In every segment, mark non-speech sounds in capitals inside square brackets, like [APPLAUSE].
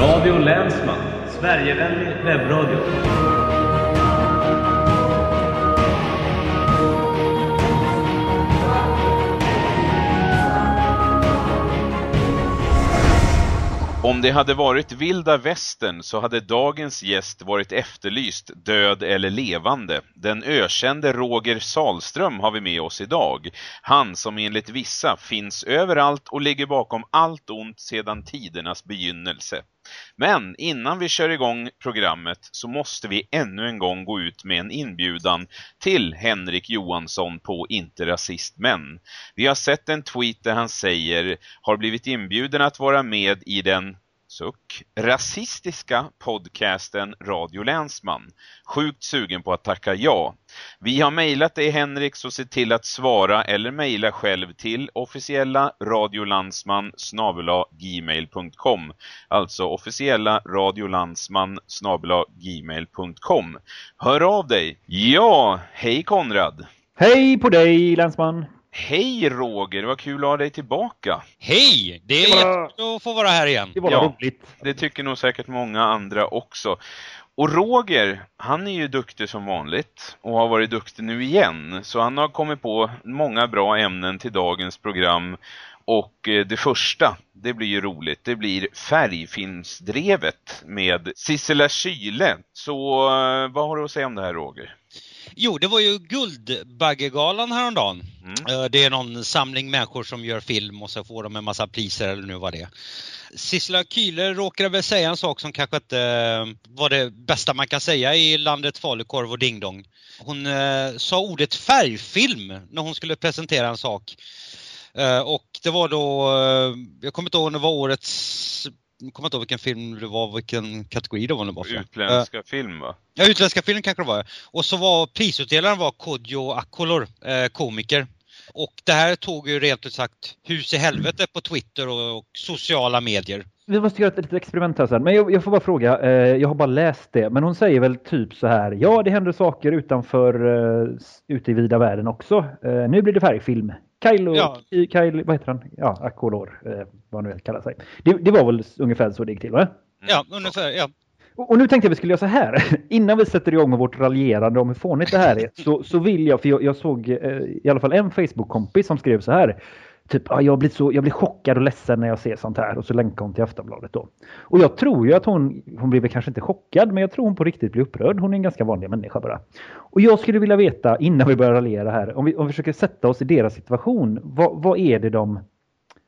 Radio Länsman, Sverigevänlig webbradio. Om det hade varit vilda västern så hade dagens gäst varit efterlyst, död eller levande. Den ökände Roger Salström har vi med oss idag. Han som enligt vissa finns överallt och ligger bakom allt ont sedan tidernas begynnelse. Men innan vi kör igång programmet så måste vi ännu en gång gå ut med en inbjudan till Henrik Johansson på Inte Rasist Men. Vi har sett en tweet där han säger har blivit inbjuden att vara med i den suck, rasistiska podcasten Radio Länsman. Sjukt sugen på att tacka ja. Vi har mejlat dig Henrik så se till att svara eller mejla själv till officiella radiolandsman gmail.com Alltså officiella radiolandsman gmail.com Hör av dig! Ja, hej Konrad! Hej på dig länsman! Hej Roger, vad kul att ha dig tillbaka. Hej, det är Det var- jättekul att få vara här igen. Det var Ja. roligt. Det tycker nog säkert många andra också. Och Roger, han är ju duktig som vanligt och har varit duktig nu igen. Så han har kommit på många bra ämnen till dagens program. Och eh, det första, det blir ju roligt, det blir färgfilmsdrevet med Sissela Kyle. Så eh, vad har du att säga om det här Roger? Jo, det var ju Guldbaggegalan häromdagen. Mm. Eh, Det är någon samling människor som gör film och så får de en massa priser eller nu vad det är. Sissela Kyle råkade väl säga en sak som kanske inte eh, var det bästa man kan säga i landet falukorv och dingdong. Hon eh, sa ordet färgfilm när hon skulle presentera en sak. Och det var då, jag kommer inte ihåg om det var årets, jag kommer inte ihåg vilken film det var, vilken kategori det var nu bara för. Utländska film va? Ja, utländska film kanske det var. Och så var prisutdelaren var Kodjo Akolor, eh, komiker. Och det här tog ju rent ut sagt hus i helvete på Twitter och, och sociala medier. Vi måste göra ett litet experiment här sen. Men jag, jag får bara fråga, eh, jag har bara läst det. Men hon säger väl typ så här. Ja, det händer saker utanför, eh, ute i vida världen också. Eh, nu blir det färgfilm. Kylo, Ja. Kyle, vad heter han? Ja, Akolor, eh, vad han nu kallar sig. Det, det var väl ungefär så det gick till, va? Ja, ungefär. Ja. Och och nu tänkte jag vi skulle göra så här. [LAUGHS] Innan vi sätter igång med vårt raljerande om hur fånigt det här är. Så, så vill jag, för jag, jag såg eh, i alla fall en Facebook-kompis som skrev så här. Typ, ah, jag, blir så, jag blir chockad och ledsen när jag ser sånt här. Och så länkar hon till Aftonbladet då. Och jag tror ju att hon, hon blir väl kanske inte chockad, men jag tror hon på riktigt blir upprörd. Hon är en ganska vanlig människa bara. Och jag skulle vilja veta, innan vi börjar raljera här, om vi, om vi försöker sätta oss i deras situation. Vad, vad, är det de,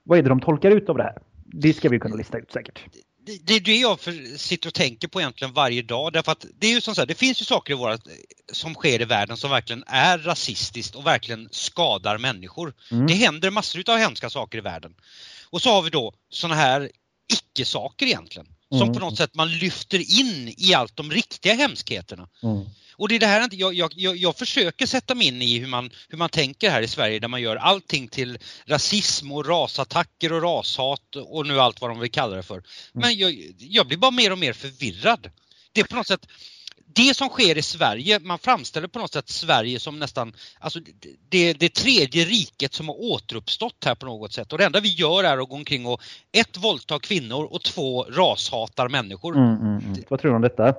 vad är det de tolkar ut av det här? Det ska vi kunna lista ut säkert. Det, är det jag för, sitter och tänker på egentligen varje dag. Därför att det är ju som så här, det finns ju saker i våra, som sker i världen som verkligen är rasistiskt och verkligen skadar människor. Mm. Det händer massor av hemska saker i världen. Och så har vi då såna här icke-saker egentligen. Som Mm. på något sätt man lyfter in i allt de riktiga hemskheterna. Mm. Och det är det här jag, jag, jag, jag försöker sätta mig in i hur man, hur man tänker här i Sverige där man gör allting till rasism och rasattacker och rashat och nu allt vad de vill kalla det för. Men jag, jag blir bara mer och mer förvirrad. Det är på något sätt det som sker i Sverige, man framställer på något sätt Sverige som nästan, alltså det, det, det tredje riket som har återuppstått här på något sätt. Och det enda vi gör är att gå omkring och ett, våldta kvinnor och två, rashatar människor. Mm, mm, mm. Vad tror du om detta?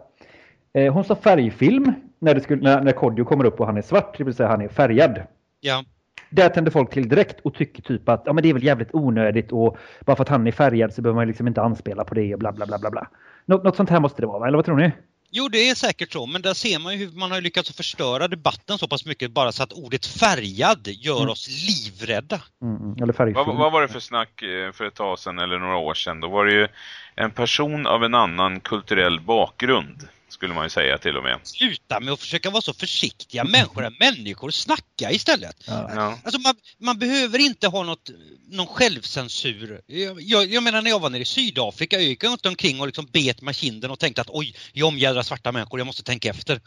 Eh, hon sa färgfilm när, det skulle, när, när Kodjo kommer upp och han är svart, det vill säga han är färgad. Ja. Där tänder folk till direkt och tycker typ att ja, men det är väl jävligt onödigt och bara för att han är färgad så behöver man liksom inte anspela på det och bla bla bla bla bla. Nå, något sånt här måste det vara, va? eller vad tror ni? Jo, det är säkert så, men där ser man ju hur man har lyckats förstöra debatten så pass mycket bara så att ordet färgad gör Mm. oss livrädda. Mm, mm. Eller färgfilm. Vad, vad var det för snack eh, för ett tag sedan eller några år sedan? Då var det ju en person av en annan kulturell bakgrund, skulle man ju säga till och med. Sluta med att försöka vara så försiktiga. Människor är människor, snacka istället. Ja. Alltså man, man behöver inte ha något, någon självcensur. Jag, jag, jag menar när jag var nere i Sydafrika, jag gick inte omkring och liksom bet med kinden och tänkte att oj, jag omgärdar svarta människor, jag måste tänka efter.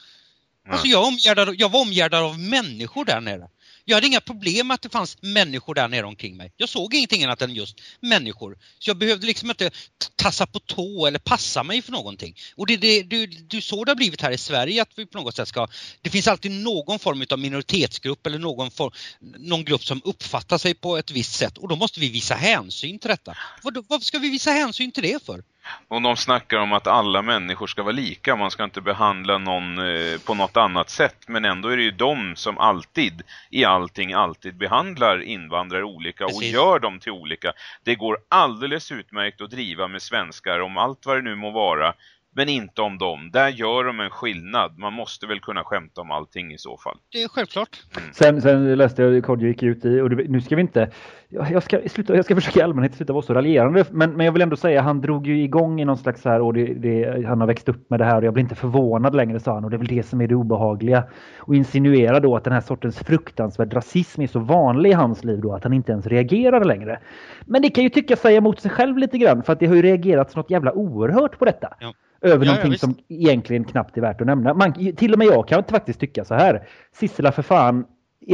Alltså jag, omgärdade, jag var omgärdad av människor där nere. Jag hade inga problem med att det fanns människor där nere omkring mig. Jag såg ingenting annat än just människor. Så jag behövde liksom inte tassa på tå eller passa mig för någonting. Och det är det, det, det är så det har blivit här i Sverige att vi på något sätt ska... Det finns alltid någon form av minoritetsgrupp eller någon, form, någon grupp som uppfattar sig på ett visst sätt och då måste vi visa hänsyn till detta. Vad, varför ska vi visa hänsyn till det för? Och de snackar om att alla människor ska vara lika. Man ska inte behandla någon eh, på något annat sätt. Men ändå är det ju de som alltid, i allting, alltid behandlar invandrare olika och Precis. gör dem till olika. Det går alldeles utmärkt att driva med svenskar om allt vad det nu må vara. Men inte om dem. Där gör de en skillnad. Man måste väl kunna skämta om allting i så fall. Det är självklart. Sen, sen läste jag Kodjo gick ut i, och det, nu ska vi inte, jag ska, sluta, jag ska försöka i allmänhet sluta vara så raljerande, men, men jag vill ändå säga han drog ju igång i någon slags så här, och det, det, han har växt upp med det här och jag blir inte förvånad längre sa han och det är väl det som är det obehagliga. Och insinuera då att den här sortens fruktansvärd rasism är så vanlig i hans liv då att han inte ens reagerar längre. Men det kan ju tycka säga emot sig själv lite grann för att det har ju reagerats något jävla oerhört på detta. Ja. Över Ja, ja, någonting visst. som egentligen knappt är värt att nämna. Man, till och med jag kan faktiskt tycka så här. Sissela för fan,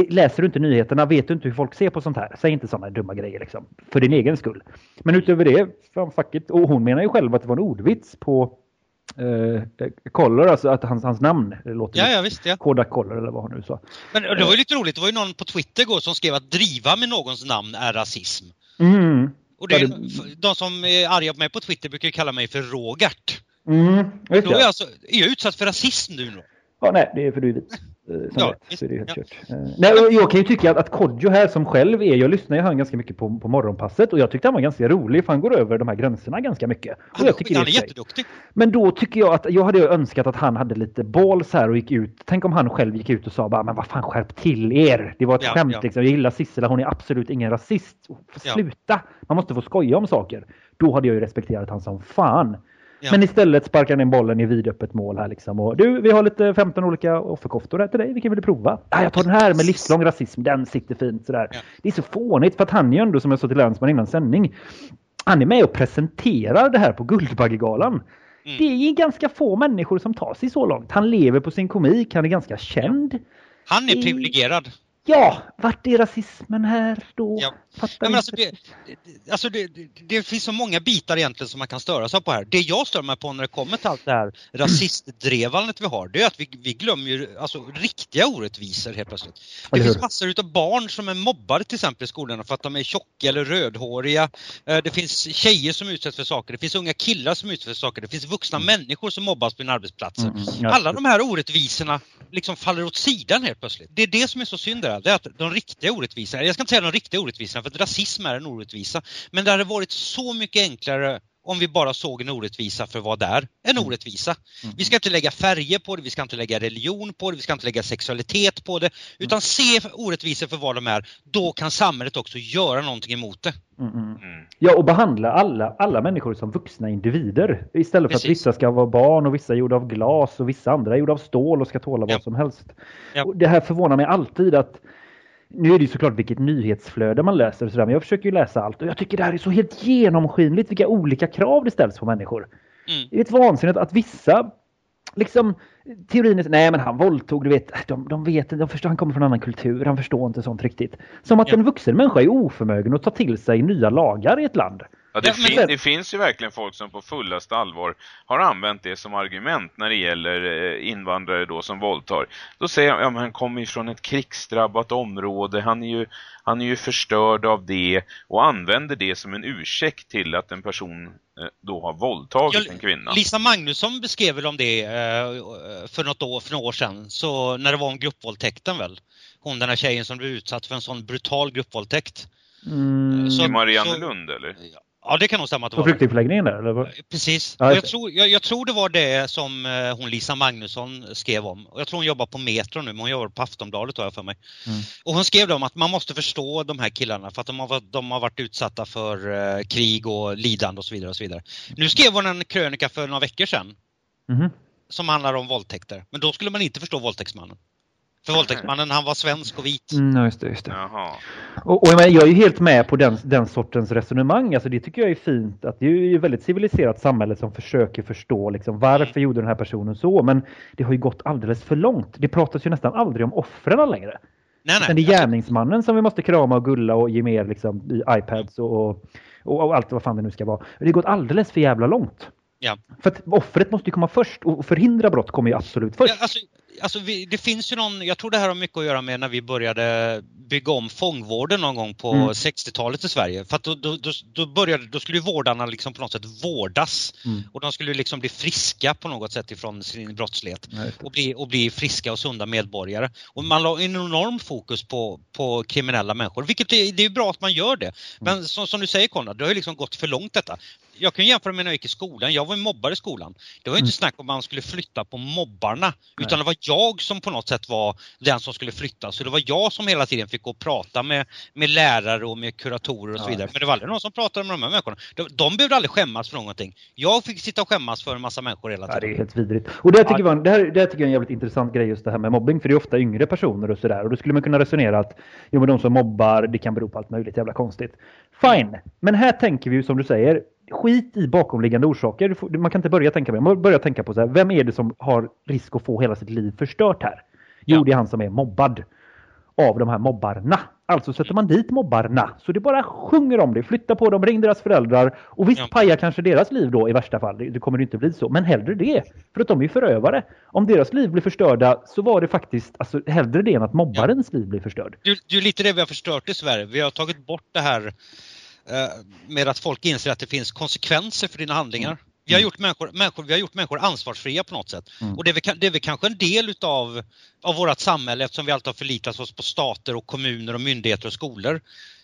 läser du inte nyheterna vet du inte hur folk ser på sånt här. Säg inte sådana dumma grejer liksom. För din egen skull. Men utöver det, fan fuck it. Och hon menar ju själv att det var en ordvits på eh, Collor, alltså att hans, hans namn låter Ja, ja visst ja. Kodak Collor eller vad hon nu sa. Men det var ju lite roligt, det var ju någon på Twitter igår som skrev att driva med någons namn är rasism. Mm. Och det, Ja, det- de som är arga på mig på Twitter brukar ju kalla mig för Rogart. Mm. Då är jag, alltså, är jag utsatt för rasism nu då? Ja, nej, det är för du är vit. [LAUGHS] Eh, Som Ja, vet, så är det helt ja. kört. Eh, Nej, jag kan ju tycka att, att Kodjo här som själv är, jag lyssnar ju han ganska mycket på, på morgonpasset och jag tyckte han var ganska rolig för han går över de här gränserna ganska mycket. Han, jag tycker han är jätteduktig. Men då tycker jag att jag hade önskat att han hade lite balls här och gick ut. Tänk om han själv gick ut och sa bara men vad fan skärp till er. Det var ett Ja, skämt ja. liksom. Jag gillar Sissela, hon är absolut ingen rasist. Sluta! Man måste få skoja om saker. Då hade jag ju respekterat han som fan. Ja. Men istället sparkar han in bollen i vidöppet mål här liksom. Och du, vi har lite 15 olika offerkoftor här till dig. Vilken vill du prova? Ah, jag tar den här med livslång rasism. Den sitter fint sådär. Ja. Det är så fånigt för att han är ju ändå som jag sa till Länsman innan sändning. Han är med och presenterar det här på Guldbaggegalan. Mm. Det är ganska få människor som tar sig så långt. Han lever på sin komik, han är ganska känd. Han är privilegierad. Ja, vart är rasismen här då? Ja. Fattar Nej, men alltså det, alltså det, det, det finns så många bitar egentligen som man kan störa sig på här. Det jag stör mig på när det kommer till allt det här [CLEARS THROAT] rasistdrevandet vi har, det är att vi, vi glömmer ju alltså, riktiga orättvisor helt plötsligt. Det finns massor utav barn som är mobbade till exempel i skolorna för att de är tjocka eller rödhåriga. Eh, Det finns tjejer som utsätts för saker, det finns unga killar som utsätts för saker, det finns vuxna människor som mobbas på sina arbetsplatser. Mm, mm, ja, Alla de här orättvisorna liksom faller åt sidan helt plötsligt. Det är det som är så synd där, det är att de riktiga orättvisorna, jag ska inte säga de riktiga orättvisorna för att rasism är en orättvisa, men det hade varit så mycket enklare om vi bara såg en orättvisa för vad det är, en Mm. orättvisa. Vi ska inte lägga färger på det, vi ska inte lägga religion på det, vi ska inte lägga sexualitet på det, utan se orättvisor för vad de är. Då kan samhället också göra någonting emot det. Mm, mm. Mm. Ja, och behandla alla, alla människor som vuxna individer. Istället för Precis. att vissa ska vara barn och vissa är gjorda av glas och vissa andra är gjorda av stål och ska tåla Ja. vad som helst. Ja. Och det här förvånar mig alltid att nu är det ju såklart vilket nyhetsflöde man läser och sådär, men jag försöker ju läsa allt och jag tycker det här är så helt genomskinligt vilka olika krav det ställs på människor. Mm. Det är ett vansinnigt att vissa liksom teorin är nej men han våldtog, du vet, de, de vet de förstår, han kommer från en annan kultur, han förstår inte sånt riktigt. Som att Ja. en vuxen människa är oförmögen att ta till sig nya lagar i ett land. Ja, det, fin- det- det finns ju verkligen folk som på fullaste allvar har använt det som argument när det gäller eh, invandrare då som våldtar. Då säger jag, ja men han kommer ju från ett krigsdrabbat område, han är ju, han är ju förstörd av det och använder det som en ursäkt till att en person eh, då har våldtagit en kvinna. Lisa Magnusson beskrev väl om det eh, för något år, för några år sedan, så när det var om gruppvåldtäkten väl. Hon den här tjejen som blev utsatt för en sån brutal gruppvåldtäkt. Mm. Så- I Mariannelund eller? Ja, det kan nog stämma att det På var det. flyktingförläggningen där? Eller? vad? Precis. Ja, jag, tror, jag, jag tror det var det som eh, hon Lisa Magnusson skrev om. Jag tror hon jobbar på Metro nu, men hon jobbar på Aftonbladet har jag för mig. Mm. Och hon skrev om att man måste förstå de här killarna för att de har, de har varit utsatta för eh, krig och lidande och så vidare. och så vidare. Nu skrev hon en krönika för några veckor sedan Mhm. som handlar om våldtäkter. Men då skulle man inte förstå våldtäktsmannen. För våldtäktsmannen han var svensk och vit. Mm, just det, just det. Jaha. Och, och jag, är ju helt med på den, den sortens resonemang. Alltså, det tycker jag är fint. Att det är ju ett väldigt civiliserat samhälle som försöker förstå liksom, varför gjorde den här personen så. Men det har ju gått alldeles för långt. Det pratas ju nästan aldrig om offren längre. Nej, Men det är nej. gärningsmannen som vi måste krama och gulla och ge mer liksom, i iPads och, och, och allt vad fan det nu ska vara. Det har gått alldeles för jävla långt. Ja. För att offret måste ju komma först och förhindra brott kommer ju absolut först. Ja, alltså, alltså vi, det finns ju någon, jag tror det här har mycket att göra med när vi började bygga om fångvården någon gång på Mm. 60-talet i Sverige. För att då, då, då, då, började, då skulle ju vårdarna liksom på något sätt vårdas Mm. och de skulle liksom bli friska på något sätt ifrån sin brottslighet och bli, och bli friska och sunda medborgare. Och man la en enorm fokus på, på kriminella människor, vilket är, det är bra att man gör det. Men som, som du säger Konrad, det har ju liksom gått för långt detta. Jag kan jämföra med när jag gick i skolan, jag var ju mobbare i skolan. Det var ju inte snack om man skulle flytta på mobbarna, utan det var jag som på något sätt var den som skulle flytta. Så det var jag som hela tiden fick gå och prata med, med lärare och med kuratorer och så vidare. Men det var aldrig någon som pratade med de här människorna. De, de behövde aldrig skämmas för någonting. Jag fick sitta och skämmas för en massa människor hela Ja, det tiden. är helt vidrigt. Och det, tycker jag, det, här, det här tycker jag är en jävligt intressant grej just det här med mobbing. För det är ofta yngre personer och sådär. Och då skulle man kunna resonera att jo, men de som mobbar, det kan bero på allt möjligt jävla konstigt. Fine, men här tänker vi ju som du säger, skit i bakomliggande orsaker. Man kan inte börja tänka på det. Man börjar tänka på så här, vem är det som har risk att få hela sitt liv förstört här? Jo, Ja. det är han som är mobbad av de här mobbarna. Alltså sätter man dit mobbarna så det bara sjunger om det, flyttar på dem, ring deras föräldrar och visst Ja. pajar kanske deras liv då i värsta fall. Det, det kommer inte bli så, men hellre det. För att de är förövare. Om deras liv blir förstörda så var det faktiskt alltså, hellre det än att mobbarens liv blir förstörd. Det, är lite det vi har förstört i Sverige. Vi har tagit bort det här med att folk inser att det finns konsekvenser för dina handlingar. Vi har gjort människor, människor, vi har gjort människor ansvarsfria på något sätt. Mm. Och det är, väl, det är väl kanske en del utav av vårt samhälle eftersom vi alltid har förlitat oss på stater och kommuner och myndigheter och skolor.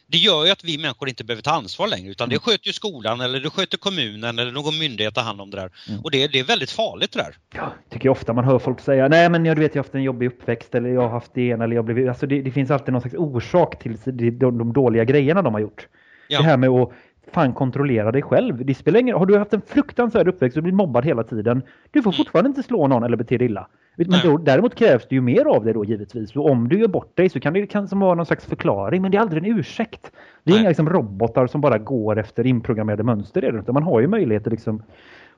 Det gör ju att vi människor inte behöver ta ansvar längre utan det sköter ju skolan eller det sköter kommunen eller någon myndighet tar hand om det där. Mm. Och det, det är väldigt farligt det där. Ja, tycker jag ofta man hör folk säga nej men jag, vet jag har haft en jobbig uppväxt eller jag har haft det ena eller jag blev... Alltså det, det finns alltid någon slags orsak till de, de, de dåliga grejerna de har gjort. Ja. Det här med att fan kontrollera dig själv. Det spelar ingen Har du haft en fruktansvärd uppväxt och blivit mobbad hela tiden. Du får fortfarande inte slå någon eller bete dig illa. Men då, däremot krävs det ju mer av dig då givetvis. Och om du gör bort dig så kan det kan som vara någon slags förklaring. Men det är aldrig en ursäkt. Det är Nej. inga liksom, robotar som bara går efter inprogrammerade mönster. Utan man har ju möjligheter liksom,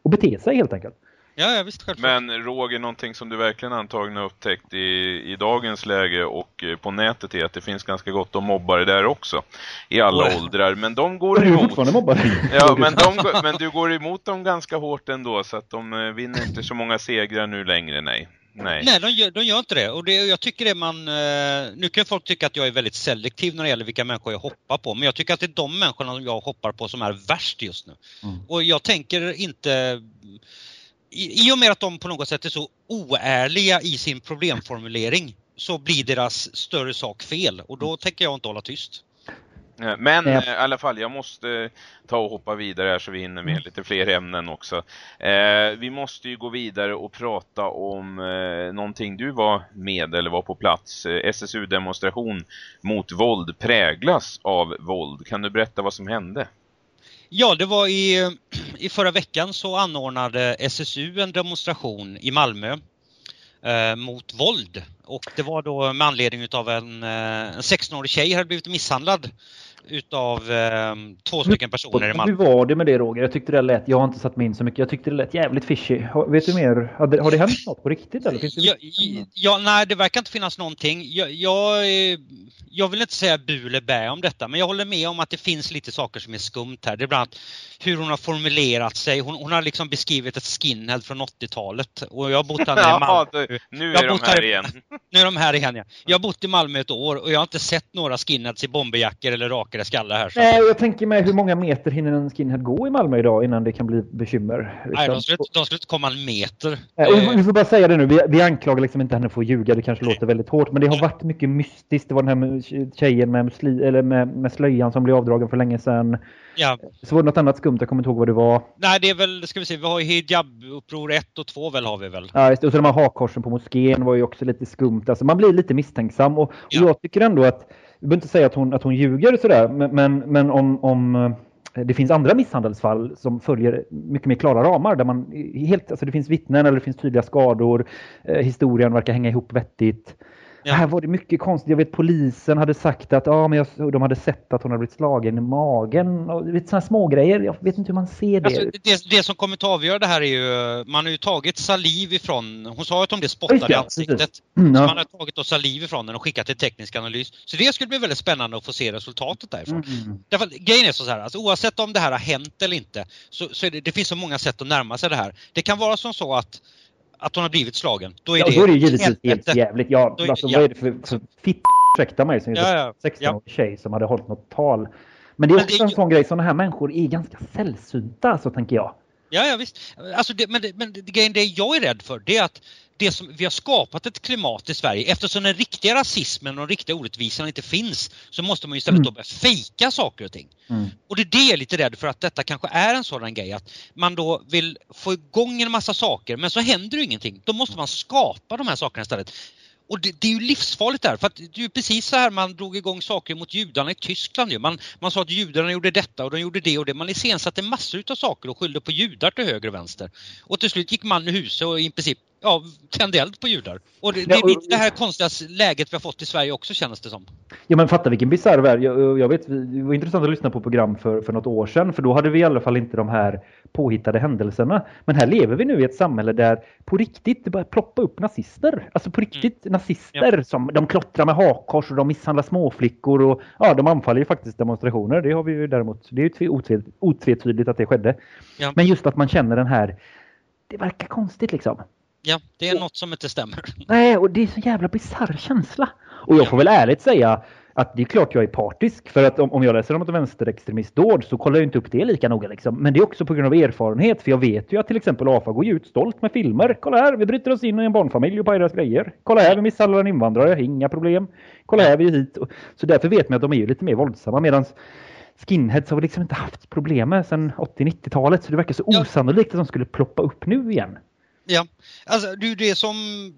att bete sig helt enkelt. Ja, ja visst självklart. Men Roger, någonting som du verkligen antagligen har upptäckt i, i dagens läge och eh, på nätet är att det finns ganska gott om mobbare där också. I alla Oj. åldrar. Men de går Och du är emot. fortfarande mobbare. [LAUGHS] Ja, men, de, går- men du går emot dem ganska hårt ändå så att de eh, vinner inte så många segrar nu längre, nej. Nej. Nej, de gör, de gör inte det. Och det, jag tycker det man... eh, Nu kan folk tycka att jag är väldigt selektiv när det gäller vilka människor jag hoppar på. Men jag tycker att det är de människorna som jag hoppar på som är värst just nu. Mm. Och jag tänker inte... I, I och med att de på något sätt är så oärliga i sin problemformulering så blir deras större sak fel. Och då tänker jag inte hålla tyst. Eh, Men Ja. eh, i alla fall, jag måste ta och hoppa vidare här så vi hinner med lite fler ämnen också. Eh, vi måste ju gå vidare och prata om eh, någonting du var med eller var på plats. Eh, SSU-demonstration mot våld präglas av våld. Kan du berätta vad som hände? Ja, det var i, i förra veckan så anordnade SSU en demonstration i Malmö eh, mot våld. Och det var då med anledning utav en, eh, en 16-årig tjej hade blivit misshandlad utav eh, två stycken personer i Hur Malmö. var det med det Roger? Jag tyckte det lät, jag har inte satt mig in så mycket, jag tyckte det lät jävligt fishy. Har, vet du mer? Har det, har det hänt något på riktigt eller? Finns det Ja, ja, nej, det verkar inte finnas någonting. Jag, jag, eh, jag vill inte säga bu eller bä om detta, men jag håller med om att det finns lite saker som är skumt här. Det är bland annat hur hon har formulerat sig. Hon, hon har liksom beskrivit ett skinhead från 80-talet och jag har bott här i [LAUGHS] Ja, Malmö. det- nu Jag är har de här här- igen. [LAUGHS] Nu är de här igen ja. Jag har bott i Malmö ett år och jag har inte sett några skinheads i bomberjackor eller rakade skallar här. Så. Nej, och jag tänker mig hur många meter hinner en skinhead gå i Malmö idag innan det kan bli bekymmer? Nej, de liksom? skulle, de skulle inte komma en meter. Och vi får bara säga det nu, vi, vi anklagar liksom inte henne för att ljuga, det kanske låter väldigt hårt, men det har varit mycket mystiskt. Det var den här tjejen med, sli, eller med, med slöjan som blev avdragen för länge sedan. ja. Så var det något annat skumt, jag kommer inte ihåg vad det var. Nej, det är väl, ska vi se, vi har ju hijab-uppror 1 och 2 väl har vi väl? Ja, just. Och så de här hakkorsen på moskén var ju också lite skumt. Alltså man blir lite misstänksam. Och, och Ja. jag tycker ändå att, vi behöver inte säga att hon, att hon ljuger sådär, men, men, men om, om eh, det finns andra misshandelsfall som följer mycket mer klara ramar där man helt, alltså det finns vittnen eller det finns tydliga skador, eh, historien verkar hänga ihop vettigt. Ja. Här var det mycket konstigt. Jag vet polisen hade sagt att ja, men jag, de hade sett att hon hade blivit slagen i magen. Och, vet, såna små grejer. Jag vet inte hur man ser det. Alltså, det, det som kommer att avgöra det här är ju, man har ju tagit saliv ifrån, hon sa att om det spottade det, i ansiktet. Mm, Så ja. man har tagit då saliv ifrån den och skickat till teknisk analys. Så det skulle bli väldigt spännande att få se resultatet därifrån. Mm. Därför, grejen är så här, alltså, oavsett om det här har hänt eller inte, så, så det, det finns så många sätt att närma sig det här. Det kan vara som så att, att hon har blivit slagen. Då är Ja, det, då är det ju givetvis helt jävligt. Ja, Då alltså, ja. vad är det för, för fitt ursäkta mig som är Ja, ja, 16-årig tjej som hade hållit något tal. Men det är Men också det en sån grej, sådana här människor är ganska sällsynta så tänker jag. Ja, ja visst. Alltså det, men det, men det, grejen, det jag är rädd för det är att det som, vi har skapat ett klimat i Sverige, eftersom den riktiga rasismen och den riktiga orättvisan inte finns, så måste man ju istället Mm. då börja fejka saker och ting. Mm. Och det är det jag är lite rädd för att detta kanske är en sådan grej att man då vill få igång en massa saker men så händer det ingenting. Då måste man skapa de här sakerna istället. Och det, det är ju livsfarligt där för att det är ju precis så här man drog igång saker mot judarna i Tyskland ju. Man, man sa att judarna gjorde detta och de gjorde det och det. Man iscensatte massor utav saker och skyllde på judar till höger och vänster. Och till slut gick man i huset och i princip ja, tände eld på judar. Och det, det Ja, och- lite det här konstiga läget vi har fått i Sverige också känns det som. Ja men fatta vilken bisarr värld. Jag, jag vet, det var intressant att lyssna på program för, för något år sedan för då hade vi i alla fall inte de här påhittade händelserna. Men här lever vi nu i ett samhälle där på riktigt det börjar ploppa upp nazister. Alltså på riktigt nazister som de klottrar med hakkors och de misshandlar småflickor och ja, de anfaller ju faktiskt demonstrationer. Det har vi ju däremot, det är ju tve- otve- otvetydigt att det skedde. Ja. Men just att man känner den här, det verkar konstigt liksom. Ja, det är något som inte stämmer. Nej, och det är så jävla bisarr känsla. Och jag får väl ärligt säga att det är klart jag är partisk. För att om, om jag läser om ett vänsterextremistdåd så kollar jag inte upp det lika noga. Liksom. Men det är också på grund av erfarenhet. För jag vet ju att till exempel AFA går ut stolt med filmer. Kolla här, vi bryter oss in i en barnfamilj och pajar deras grejer. Kolla här, vi misshandlar en invandrare. Inga problem. Kolla här, vi är hit. Och- Så därför vet man att de är ju lite mer våldsamma. Medan skinheads har vi liksom inte haft problem med sedan 80-90-talet. Så det verkar så Ja. osannolikt att de skulle ploppa upp nu igen. Ja, alltså det är ju det som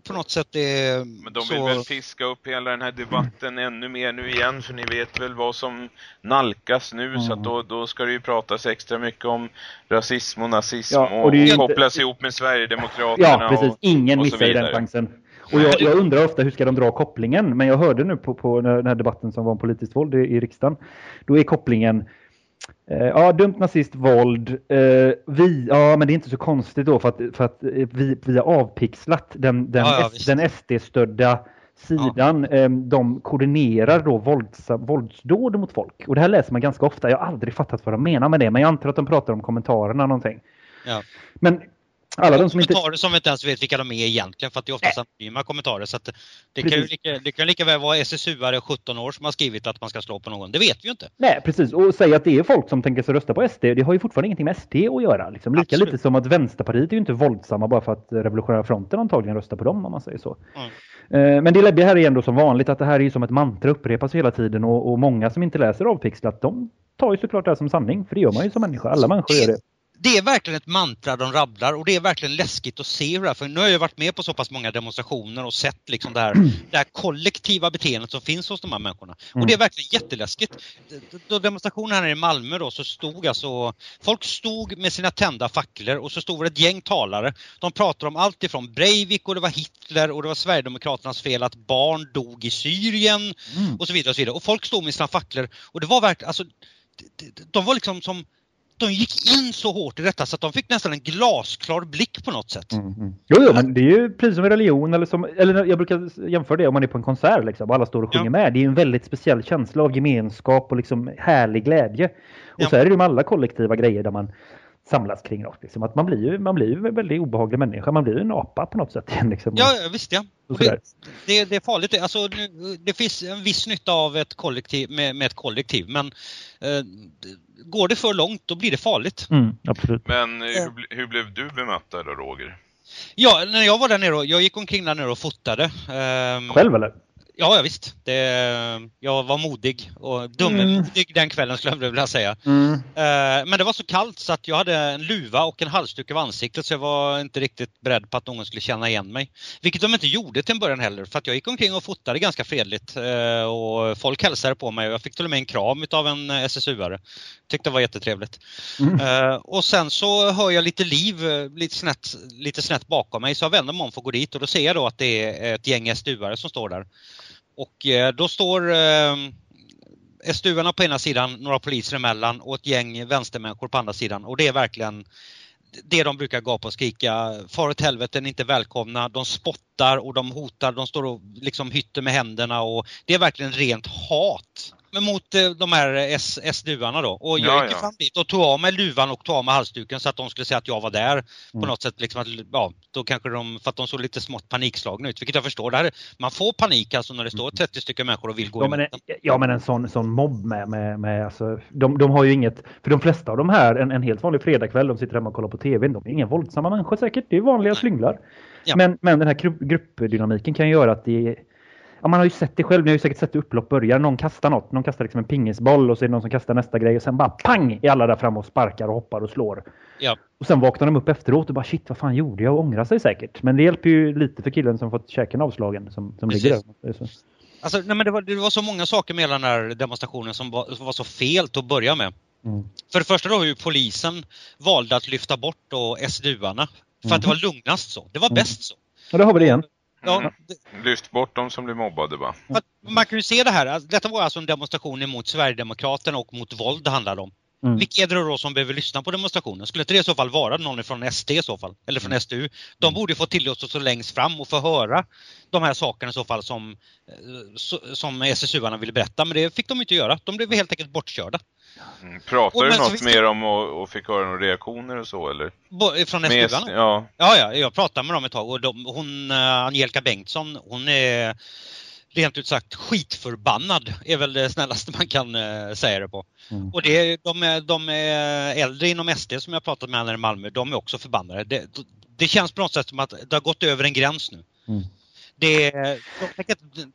på något sätt är Men de vill så... väl fiska upp hela den här debatten ännu mer nu igen för ni vet väl vad som nalkas nu så att då, då ska det ju pratas extra mycket om rasism och nazism Ja, och och, inte- kopplas ihop med Sverigedemokraterna Ja, precis. och, Ingen och så missar ju den chansen. Och jag, jag undrar ofta hur ska de dra kopplingen? Men jag hörde nu på, på den här debatten som var om politiskt våld i, i riksdagen. Då är kopplingen Ja, dumt nazist, våld. Eh, vi, ja, men det är inte så konstigt då för att, för att eh, vi, vi har avpixlat den, den, Ja, ja, den SD-stödda sidan. Eh, de koordinerar då våldsa, våldsdåd mot folk. Och det här läser man ganska ofta. Jag har aldrig fattat vad de menar med det. Men jag antar att de pratar om kommentarerna någonting. Ja. Men alla de som inte... kommentarer som vi inte ens vet vilka de är egentligen för att det är oftast anonyma kommentarer. Så det, kan ju lika, det kan lika väl vara SSU-are 17 år som har skrivit att man ska slå på någon. Det vet vi ju inte. Nej, precis. Och säga att det är folk som tänker sig rösta på SD, det har ju fortfarande ingenting med SD att göra. Liksom. Lika Absolut. lite som att Vänsterpartiet är ju inte våldsamma bara för att Revolutionära fronten antagligen röstar på dem, om man säger så. Mm. Eh, Men det ledde här igen då som vanligt att det här är ju som ett mantra upprepas hela tiden och, och många som inte läser avpixlat, de tar ju såklart det här som sanning, för det gör man ju som människa. Alla människor gör det. Det är verkligen ett mantra de rabblar och det är verkligen läskigt att se hur det är. För nu har jag varit med på så pass många demonstrationer och sett liksom det, här, det här kollektiva beteendet som finns hos de här människorna. Och det är verkligen jätteläskigt. Då demonstrationen här i Malmö då så stod alltså, folk stod med sina tända facklor och så stod det ett gäng talare. De pratade om allt ifrån Breivik och det var Hitler och det var Sverigedemokraternas fel att barn dog i Syrien och så vidare. Och så vidare. Och folk stod med sina facklor och det var verkligen, alltså, de var liksom som de gick in så hårt i detta så att de fick nästan en glasklar blick på något sätt. Mm, mm. Jo, jo, men det är ju precis som i religion eller som, eller jag brukar jämföra det om man är på en konsert liksom, och alla står och sjunger Ja. med. Det är ju en väldigt speciell känsla av gemenskap och liksom härlig glädje. Och Ja. så är det ju med alla kollektiva grejer där man samlas kring något. Liksom. Att man blir ju man blir ju en väldigt obehaglig människa. Man blir ju en apa på något sätt. [LAUGHS] Liksom. Ja, visst ja. Det, det, det är farligt. Alltså, nu- det finns en viss nytta av ett kollektiv med, med ett kollektiv men eh, går det för långt då blir det farligt. Mm, absolut. Men hur, hur blev du bemött där då Roger? Ja, när jag var där nere jag gick omkring där nere och fotade. ehm, Själv eller? Ja, ja visst. Det, jag var modig och dummodig mm. den kvällen skulle jag vilja säga. Mm. Eh, men det var så kallt så att jag hade en luva och en halsduk över ansiktet så jag var inte riktigt beredd på att någon skulle känna igen mig. Vilket de inte gjorde till en början heller för att jag gick omkring och fotade ganska fredligt eh, och folk hälsade på mig och jag fick till och med en kram av en SSU-are. Tyckte det var jättetrevligt. Mm. Eh, och sen så hör jag lite liv lite snett, lite snett bakom mig så jag vänder mig om för att gå dit och då ser jag då att det är ett gäng SDU-are som står där. Och eh, då står eh, SDU-arna på ena sidan, några poliser emellan och ett gäng vänstermänniskor på andra sidan. Och det är verkligen det de brukar gapa och skrika. Far åt helvete, ni är inte välkomna. De spottar och de hotar, de står och liksom hytter med händerna och det är verkligen rent hat mot eh, de här S-duarna då. Och jag ja, gick ja. fram dit och tog av mig luvan och tog av mig halsduken så att de skulle se att jag var där. Mm. På något sätt liksom att, ja, då kanske de, för att de såg lite smått panikslagna ut, vilket jag förstår. Det här, man får panik alltså när det står 30 stycken människor och vill gå ja, men, ja men en sån, sån mobb med, med, med alltså, de, de har ju inget, för de flesta av de här, en, en helt vanlig fredagkväll, de sitter hemma och kollar på TV, de är inga våldsamma människor säkert, det är vanliga slynglar. Ja. Men, men den här gruppdynamiken kan göra att det är ja, man har ju sett det själv, ni har ju säkert sett upplopp börja. Någon kastar något, någon kastar liksom en pingisboll och så är det någon som kastar nästa grej och sen bara pang är alla där framme och sparkar och hoppar och slår. Ja. Och sen vaknar de upp efteråt och bara shit vad fan gjorde jag och ångrar sig säkert. Men det hjälper ju lite för killen som fått käken avslagen som, som ligger där. Alltså, nej, men det, var, det var så många saker med den här demonstrationen som var, som var så fel att börja med. Mm. För det första då hur polisen valde att lyfta bort då SDU-arna. För mm. att det var lugnast så. Det var mm. bäst så. Ja, det har vi det igen. Ja, mm. Lyft bort de som blir mobbade va? Man kan ju se det här, alltså, detta var alltså en demonstration emot Sverigedemokraterna och mot våld det handlade om. Mm. Vilka är det då som behöver lyssna på demonstrationen? Skulle inte det i så fall vara någon från SD i så fall? Eller från mm. SDU? De mm. borde få tillåtelse längst fram och få höra de här sakerna i så fall som, eh, som SSU-arna ville berätta. Men det fick de inte göra. De blev helt enkelt bortkörda. Mm. Pratar du något mer om och, och fick höra några reaktioner och så eller? Från SDU? Ja. ja, ja, jag pratade med dem ett tag och de, hon, uh, Angelica Bengtsson, hon är rent ut sagt skitförbannad är väl det snällaste man kan uh, säga det på. Mm. Och det, de, de är äldre inom SD som jag pratat med här i Malmö, de är också förbannade. Det, det känns på något sätt som att det har gått över en gräns nu. Mm. Det,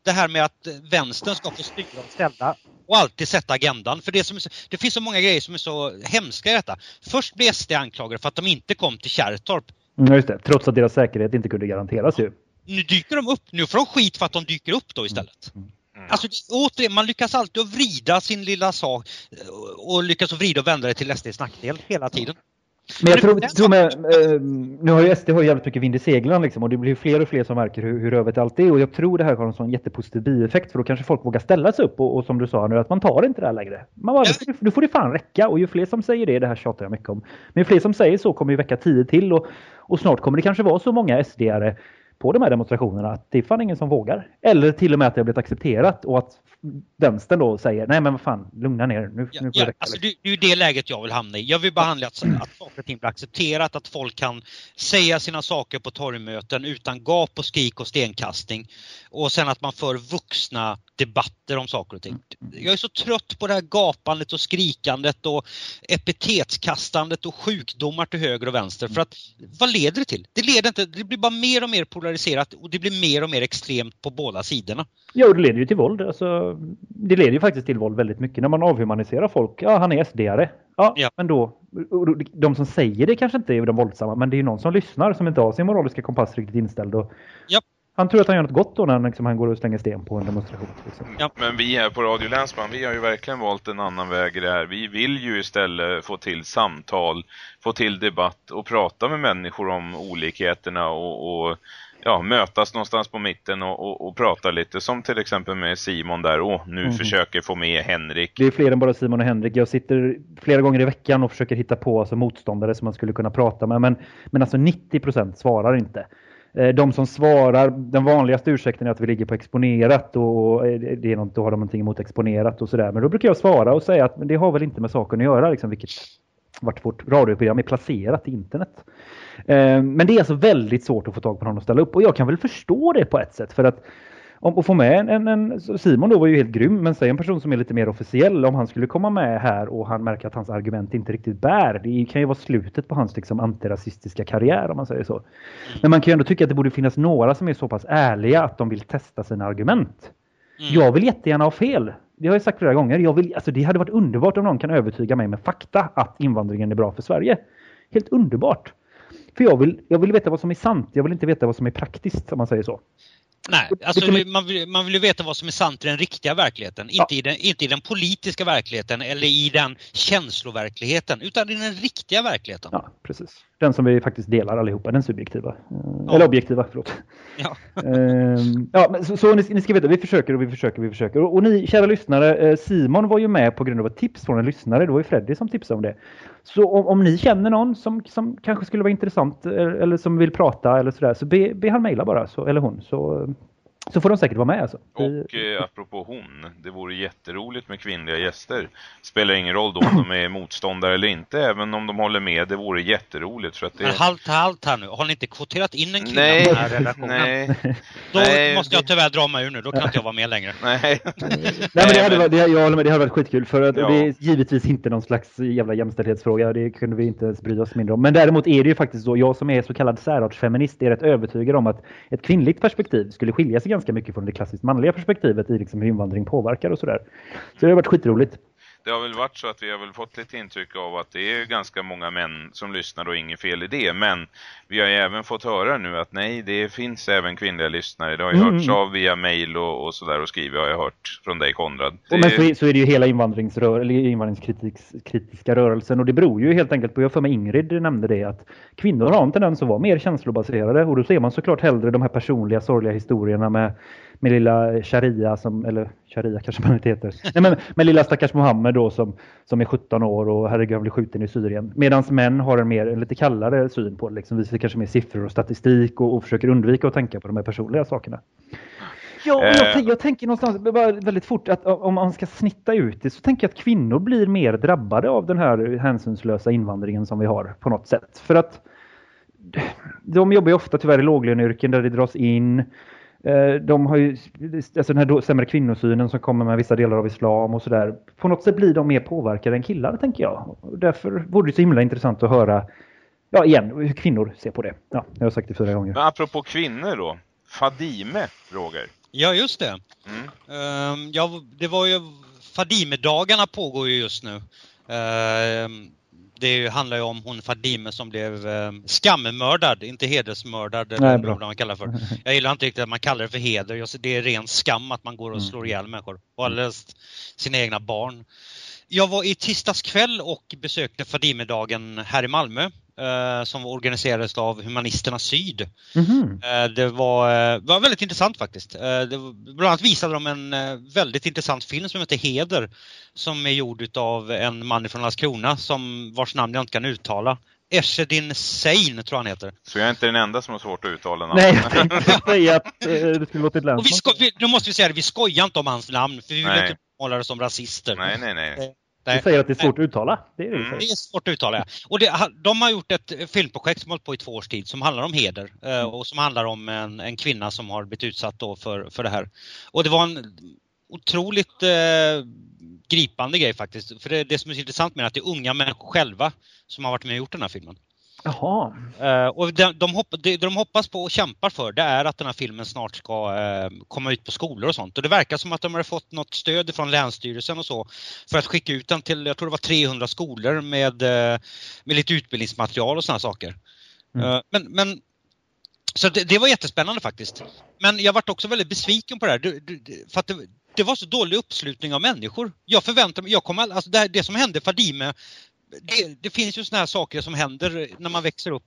det här med att vänstern ska få styra och ställa och alltid sätta agendan. För det, som det finns så många grejer som är så hemska i detta. Först blev SD anklagade för att de inte kom till Kärrtorp. Mm, just det, trots att deras säkerhet inte kunde garanteras ju. Nu dyker de upp, nu får de skit för att de dyker upp då istället. Mm. Mm. Alltså återigen, man lyckas alltid att vrida sin lilla sak och lyckas att vrida och vända det till SDs nackdel hela tiden. Men jag tror, tror med, eh, nu har ju SD har jävligt mycket vind i seglen liksom, och det blir fler och fler som märker hur, hur övet allt är och jag tror det här har en sån jättepositiv bieffekt för då kanske folk vågar ställa sig upp och, och som du sa nu att man tar inte det här längre. Man bara, ja. nu får det fan räcka och ju fler som säger det, det här tjatar jag mycket om, men ju fler som säger så kommer ju väcka tio till och, och snart kommer det kanske vara så många SD-are på de här demonstrationerna att det är fan ingen som vågar. Eller till och med att det har blivit accepterat och att vänstern då säger nej men vad fan, lugna ner nu. Ja, nu ja, alltså, det, det är ju det läget jag vill hamna i. Jag vill behandla att, att saker och ting blir accepterat, att folk kan säga sina saker på torgmöten utan gap och skrik och stenkastning. Och sen att man för vuxna debatter om saker och ting. Jag är så trött på det här gapandet och skrikandet och epitetetskastandet och sjukdomar till höger och vänster. För att vad leder det till? Det leder inte, det blir bara mer och mer polariserat och det blir mer och mer extremt på båda sidorna. Ja, och det leder ju till våld. Alltså, det leder ju faktiskt till våld väldigt mycket när man avhumaniserar folk. Ja, han är SD-are. Ja, ja, men då, de som säger det kanske inte är de våldsamma, men det är ju någon som lyssnar som inte har sin moraliska kompass riktigt inställd. Och ja. Han tror att han gör något gott då när han, liksom, han går och slänger sten på en demonstration. Liksom. Ja, men vi här på Radio Länsman, vi har ju verkligen valt en annan väg i det här. Vi vill ju istället få till samtal, få till debatt och prata med människor om olikheterna och, och ja, mötas någonstans på mitten och, och, och, prata lite som till exempel med Simon där och nu mm. försöker få med Henrik. Det är fler än bara Simon och Henrik. Jag sitter flera gånger i veckan och försöker hitta på alltså, motståndare som man skulle kunna prata med men, men alltså 90% svarar inte. Eh, de som svarar, den vanligaste ursäkten är att vi ligger på exponerat och det är något, då har de någonting emot exponerat och sådär. Men då brukar jag svara och säga att det har väl inte med saken att göra, liksom, vilket vart vårt radioprogram är placerat i internet. Eh, men det är alltså väldigt svårt att få tag på någon att ställa upp och jag kan väl förstå det på ett sätt för att om att få med en, en, Simon då var ju helt grym, men säg en person som är lite mer officiell, om han skulle komma med här och han märker att hans argument inte riktigt bär, det kan ju vara slutet på hans liksom antirasistiska karriär om man säger så. Men man kan ju ändå tycka att det borde finnas några som är så pass ärliga att de vill testa sina argument. Mm. Jag vill jättegärna ha fel. Det har jag sagt flera gånger. Jag vill, alltså det hade varit underbart om någon kan övertyga mig med fakta att invandringen är bra för Sverige. Helt underbart. För jag vill, jag vill veta vad som är sant. Jag vill inte veta vad som är praktiskt om man säger så. Nej, alltså kan man- vill, man vill ju veta vad som är sant i den riktiga verkligheten. Inte, i den, inte i den politiska verkligheten eller i den känsloverkligheten, utan i den riktiga verkligheten. Ja, precis. Den som vi faktiskt delar allihopa, den subjektiva. Eh, Eller objektiva, förlåt. Ja. [LAUGHS] Ehm, ja, men så, så ni, ni ska veta, vi försöker och vi försöker och vi försöker. Och, och ni, kära lyssnare, eh, Simon var ju med på grund av ett tips från en lyssnare. Det var ju Freddy som tipsade om det. Så om, om ni känner någon som, som kanske skulle vara intressant eh, eller som vill prata eller sådär, så be, be han mejla bara, så, eller hon. Så, så får de säkert vara med. Alltså. Och eh, apropå hon, det vore jätteroligt med kvinnliga gäster. Spelar ingen roll då om de är motståndare eller inte, även om de håller med, det vore jätteroligt. För att det... Men halt, halt här nu. Har ni inte kvoterat in en kvinna Nej, på den här relationen? nej, Då nej, måste jag tyvärr dra mig ur nu. Då kan inte jag vara med längre. [LAUGHS] nej. Nej, men det hade, varit, det, jag håller med, det hade varit skitkul för att Ja. det är givetvis inte någon slags jävla jämställdhetsfråga. Det kunde vi inte ens bry oss mindre om. Men däremot är det ju faktiskt så, jag som är så kallad särartsfeminist är rätt övertygad om att ett kvinnligt perspektiv skulle skilja sig ganska mycket från det klassiskt manliga perspektivet i liksom hur invandring påverkar och sådär. Så det har varit skitroligt. Det har väl varit så att vi har väl fått lite intryck av att det är ganska många män som lyssnar och inget fel i det. Men vi har ju även fått höra nu att nej, det finns även kvinnliga lyssnare. Det har ju Mm. hörts av via mail och, och sådär och skrivit har jag hört från dig Konrad. Det, Och men så är, så är det ju hela invandringsrör, eller invandringskritiska rörelsen och det beror ju helt enkelt på, jag för mig Ingrid nämnde det, att kvinnor har en tendens att vara mer känslobaserade och då ser man såklart hellre de här personliga sorgliga historierna med, med lilla Sharia som, eller Sharia kanske man inte heter, nej men med lilla stackars Mohammed då som, som är 17 år och herregud han blev skjuten i Syrien. Medan män har en mer, en lite kallare syn på det, liksom visar kanske mer siffror och statistik och, och försöker undvika att tänka på de här personliga sakerna. Ja, jag, Eh. jag tänker någonstans bara väldigt fort att om man ska snitta ut det så tänker jag att kvinnor blir mer drabbade av den här hänsynslösa invandringen som vi har på något sätt. För att de jobbar ju ofta tyvärr i låglöneyrken där det dras in. Eh, De har ju alltså den här sämre kvinnosynen som kommer med vissa delar av islam och sådär. På något sätt blir de mer påverkade än killar tänker jag. Och därför vore det så himla intressant att höra, ja igen, hur kvinnor ser på det. Ja, jag har sagt det fyra gånger. Men apropå kvinnor då. Fadime, Roger. Ja, just det. Mm. Ehm, ja, det var ju Fadime-dagarna pågår ju just nu. Det handlar ju om hon Fadime som blev um, skammördad, inte hedersmördad eller vad man kallar för. [LAUGHS] Jag gillar inte riktigt att man kallar det för heder. Det är ren skam att man går och Mm. slår ihjäl människor. Och alldeles sina egna barn. Jag var i tisdags kväll och besökte Fadimedagen här i Malmö eh, som organiserades av Humanisterna Syd. Mhm. Eh, Det var, eh, var väldigt intressant faktiskt. Det var, bland annat visade de en väldigt intressant film som heter Heder som är gjord av en man från Landskrona som, vars namn jag inte kan uttala. Eshedin Sein tror han heter. Så jag är inte den enda som har svårt att uttala namnet. Nej, jag tänkte säga att eh, det skulle Och vi länsman. sko- vi, nu måste vi säga det, vi skojar inte om hans namn för vi vill Nej. inte måla det som rasister. nej, nej, nej. Du säger att det är svårt att uttala. Det är det Mm. Det är svårt att uttala. ja. Och det, de har gjort ett filmprojekt som hållit på i två års tid som handlar om heder eh, och som handlar om en, en kvinna som har blivit utsatt då för, för det här. Och det var en otroligt eh, gripande grej faktiskt. För det, det som är så intressant med det är att det är unga människor själva som har varit med och gjort den här filmen. Jaha. Eh, och de, de, hopp, det de hoppas på och kämpar för det är att den här filmen snart ska eh, komma ut på skolor och sånt. Och det verkar som att de har fått något stöd från Länsstyrelsen och så för att skicka ut den till, jag tror det var 300 skolor med, eh, med lite utbildningsmaterial och sådana saker. Mm. Men, men så det, det var jättespännande faktiskt. Men jag vart också väldigt besviken på det här. Det, det, för att det, det var så dålig uppslutning av människor. Jag förväntar mig, jag kommer, all- alltså det, här- det som hände Fadime, det, det finns ju såna här saker som händer när man växer upp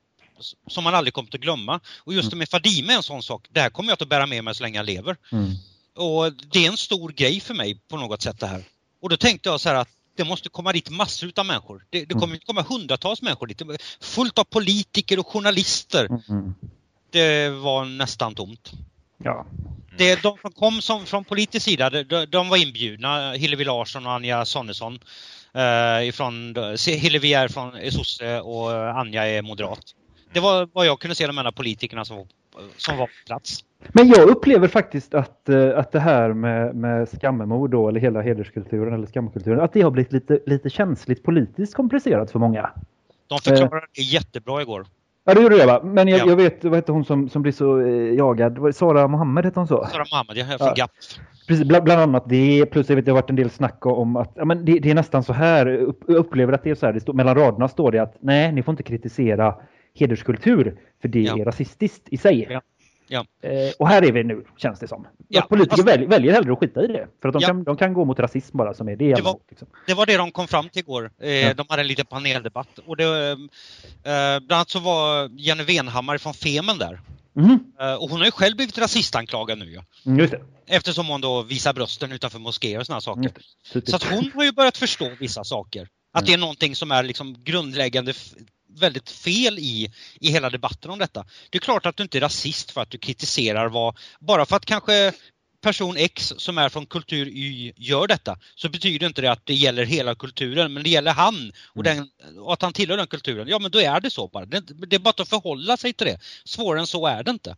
som man aldrig kommer att glömma. Och just det med Fadime är en sån sak. Det här kommer jag att bära med mig så länge jag lever. Mm. Och det är en stor grej för mig på något sätt det här. Och då tänkte jag så här att det måste komma dit massor av människor. Det, det kommer inte komma hundratals människor dit. Fullt av politiker och journalister. Mm. Det var nästan tomt. Ja. Det, de som kom som, från politisk sida, de, de var inbjudna. Hillevi Larsson och Anja Sonnesson. Eh, ifrån, Hillevi är från är sosse och Anja är moderat. Det var vad jag kunde se de enda politikerna som, som var på plats. Men jag upplever faktiskt att, eh, att det här med, med skammemord då, eller hela hederskulturen eller skamkulturen, att det har blivit lite, lite känsligt politiskt komplicerat för många. De förklarade det jättebra igår. Ja, det gjorde det va? Men jag, Ja. jag vet, vad hette hon som, som blev så eh, jagad? Var det Sara Mohammed hette hon så? Sara Mohammed, jag från Ja. GAP. Precis, bland, bland annat det, plus jag vet det har varit en del snack om att ja, men det, det är nästan så här, upp, jag upplever att det är så här, det står, mellan raderna står det att nej, ni får inte kritisera hederskultur för det Ja. är rasistiskt i sig. Ja. Ja. Eh, och här är vi nu, känns det som. Ja, Att politiker fast- väljer, väljer hellre att skita i det. För att de, Ja. kan, de kan gå mot rasism bara som är det. Det var- liksom. Det var det de kom fram till igår. Eh, Ja. De hade en liten paneldebatt. Och det, eh, bland annat så var Jenny Venhammar från Femen där. Eh, och hon har ju själv blivit rasistanklagad nu ju. Mm, Just det. Eftersom hon då visar brösten utanför moskéer och sådana saker. Typiskt. Så att hon har ju börjat förstå vissa saker. Att det är någonting som är liksom grundläggande väldigt fel i, i hela debatten om detta. Det är klart att du inte är rasist för att du kritiserar vad, bara för att kanske person X som är från kultur Y gör detta så betyder inte det att det gäller hela kulturen men det gäller han och, den, och att han tillhör den kulturen. Ja men då är det så bara. Det, det är bara att förhålla sig till det. Svårare än så är det inte.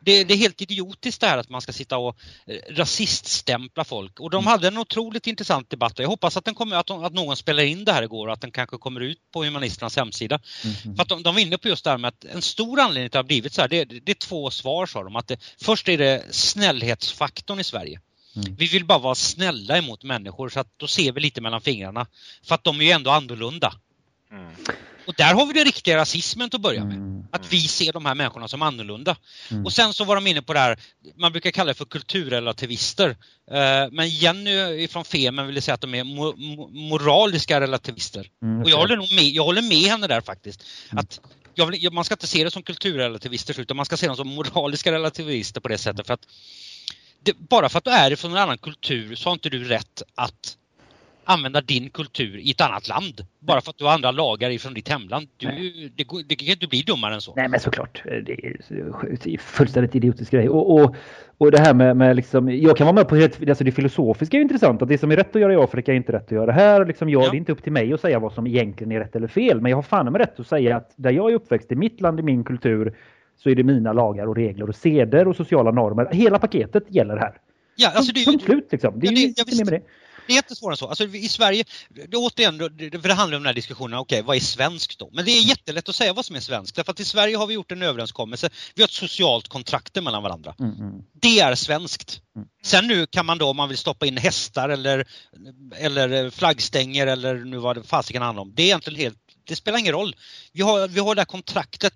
Det, det är helt idiotiskt det här att man ska sitta och eh, rasiststämpla folk. Och de hade en otroligt intressant debatt jag hoppas att, den kommer, att, de, att någon spelar in det här igår och att den kanske kommer ut på Humanisternas hemsida. Mhm. För att de, de var inne på just det här med att en stor anledning till att det har blivit så här, det, det är två svar sa de. Att det, först är det snällhetsfaktorn i Sverige. Mm. Vi vill bara vara snälla emot människor så att då ser vi lite mellan fingrarna. För att de är ju ändå annorlunda. Mm. Och där har vi den riktiga rasismen till att börja med. Mm. Att vi ser de här människorna som annorlunda. Mm. Och sen så var de inne på det här, man brukar kalla det för kulturrelativister. Eh, Men Jenny från Femen ville säga att de är mo- mo- moraliska relativister. Mm, Och jag håller, nog med, jag håller med henne där faktiskt. Mm. Att jag vill, man ska inte se det som kulturrelativister utan man ska se dem som moraliska relativister på det sättet. För att det, bara för att du är från en annan kultur så har inte du rätt att använda din kultur i ett annat land. Bara för att du har andra lagar ifrån ditt hemland. Du, det, det kan inte bli dummare än så. Nej men såklart. Det är fullständigt idiotisk grej. Och, och, och det här med, med liksom, jag kan vara med på helt, alltså det filosofiska är intressant. Att det som är rätt att göra i Afrika är inte rätt att göra här. Liksom jag, Ja. Det är inte upp till mig att säga vad som egentligen är rätt eller fel. Men jag har fan med rätt att säga att där jag är uppväxt, i mitt land, i min kultur, så är det mina lagar och regler och seder och sociala normer. Hela paketet gäller här. Ja, alltså det, Punkt slut liksom. Det är Ja, det- inte ja, mer med det. Det är inte svårare än så. Alltså, I Sverige, det, återigen, för det handlar om den här diskussionen, okej vad är svenskt då? Men det är jättelätt att säga vad som är svenskt. Därför att i Sverige har vi gjort en överenskommelse, vi har ett socialt kontrakt mellan varandra. Mm, mm. Det är svenskt. Mm. Sen nu kan man då om man vill stoppa in hästar eller, eller flaggstänger eller nu vad det fasiken handlar om. Det är egentligen helt det spelar ingen roll. Vi har, vi har det här kontraktet.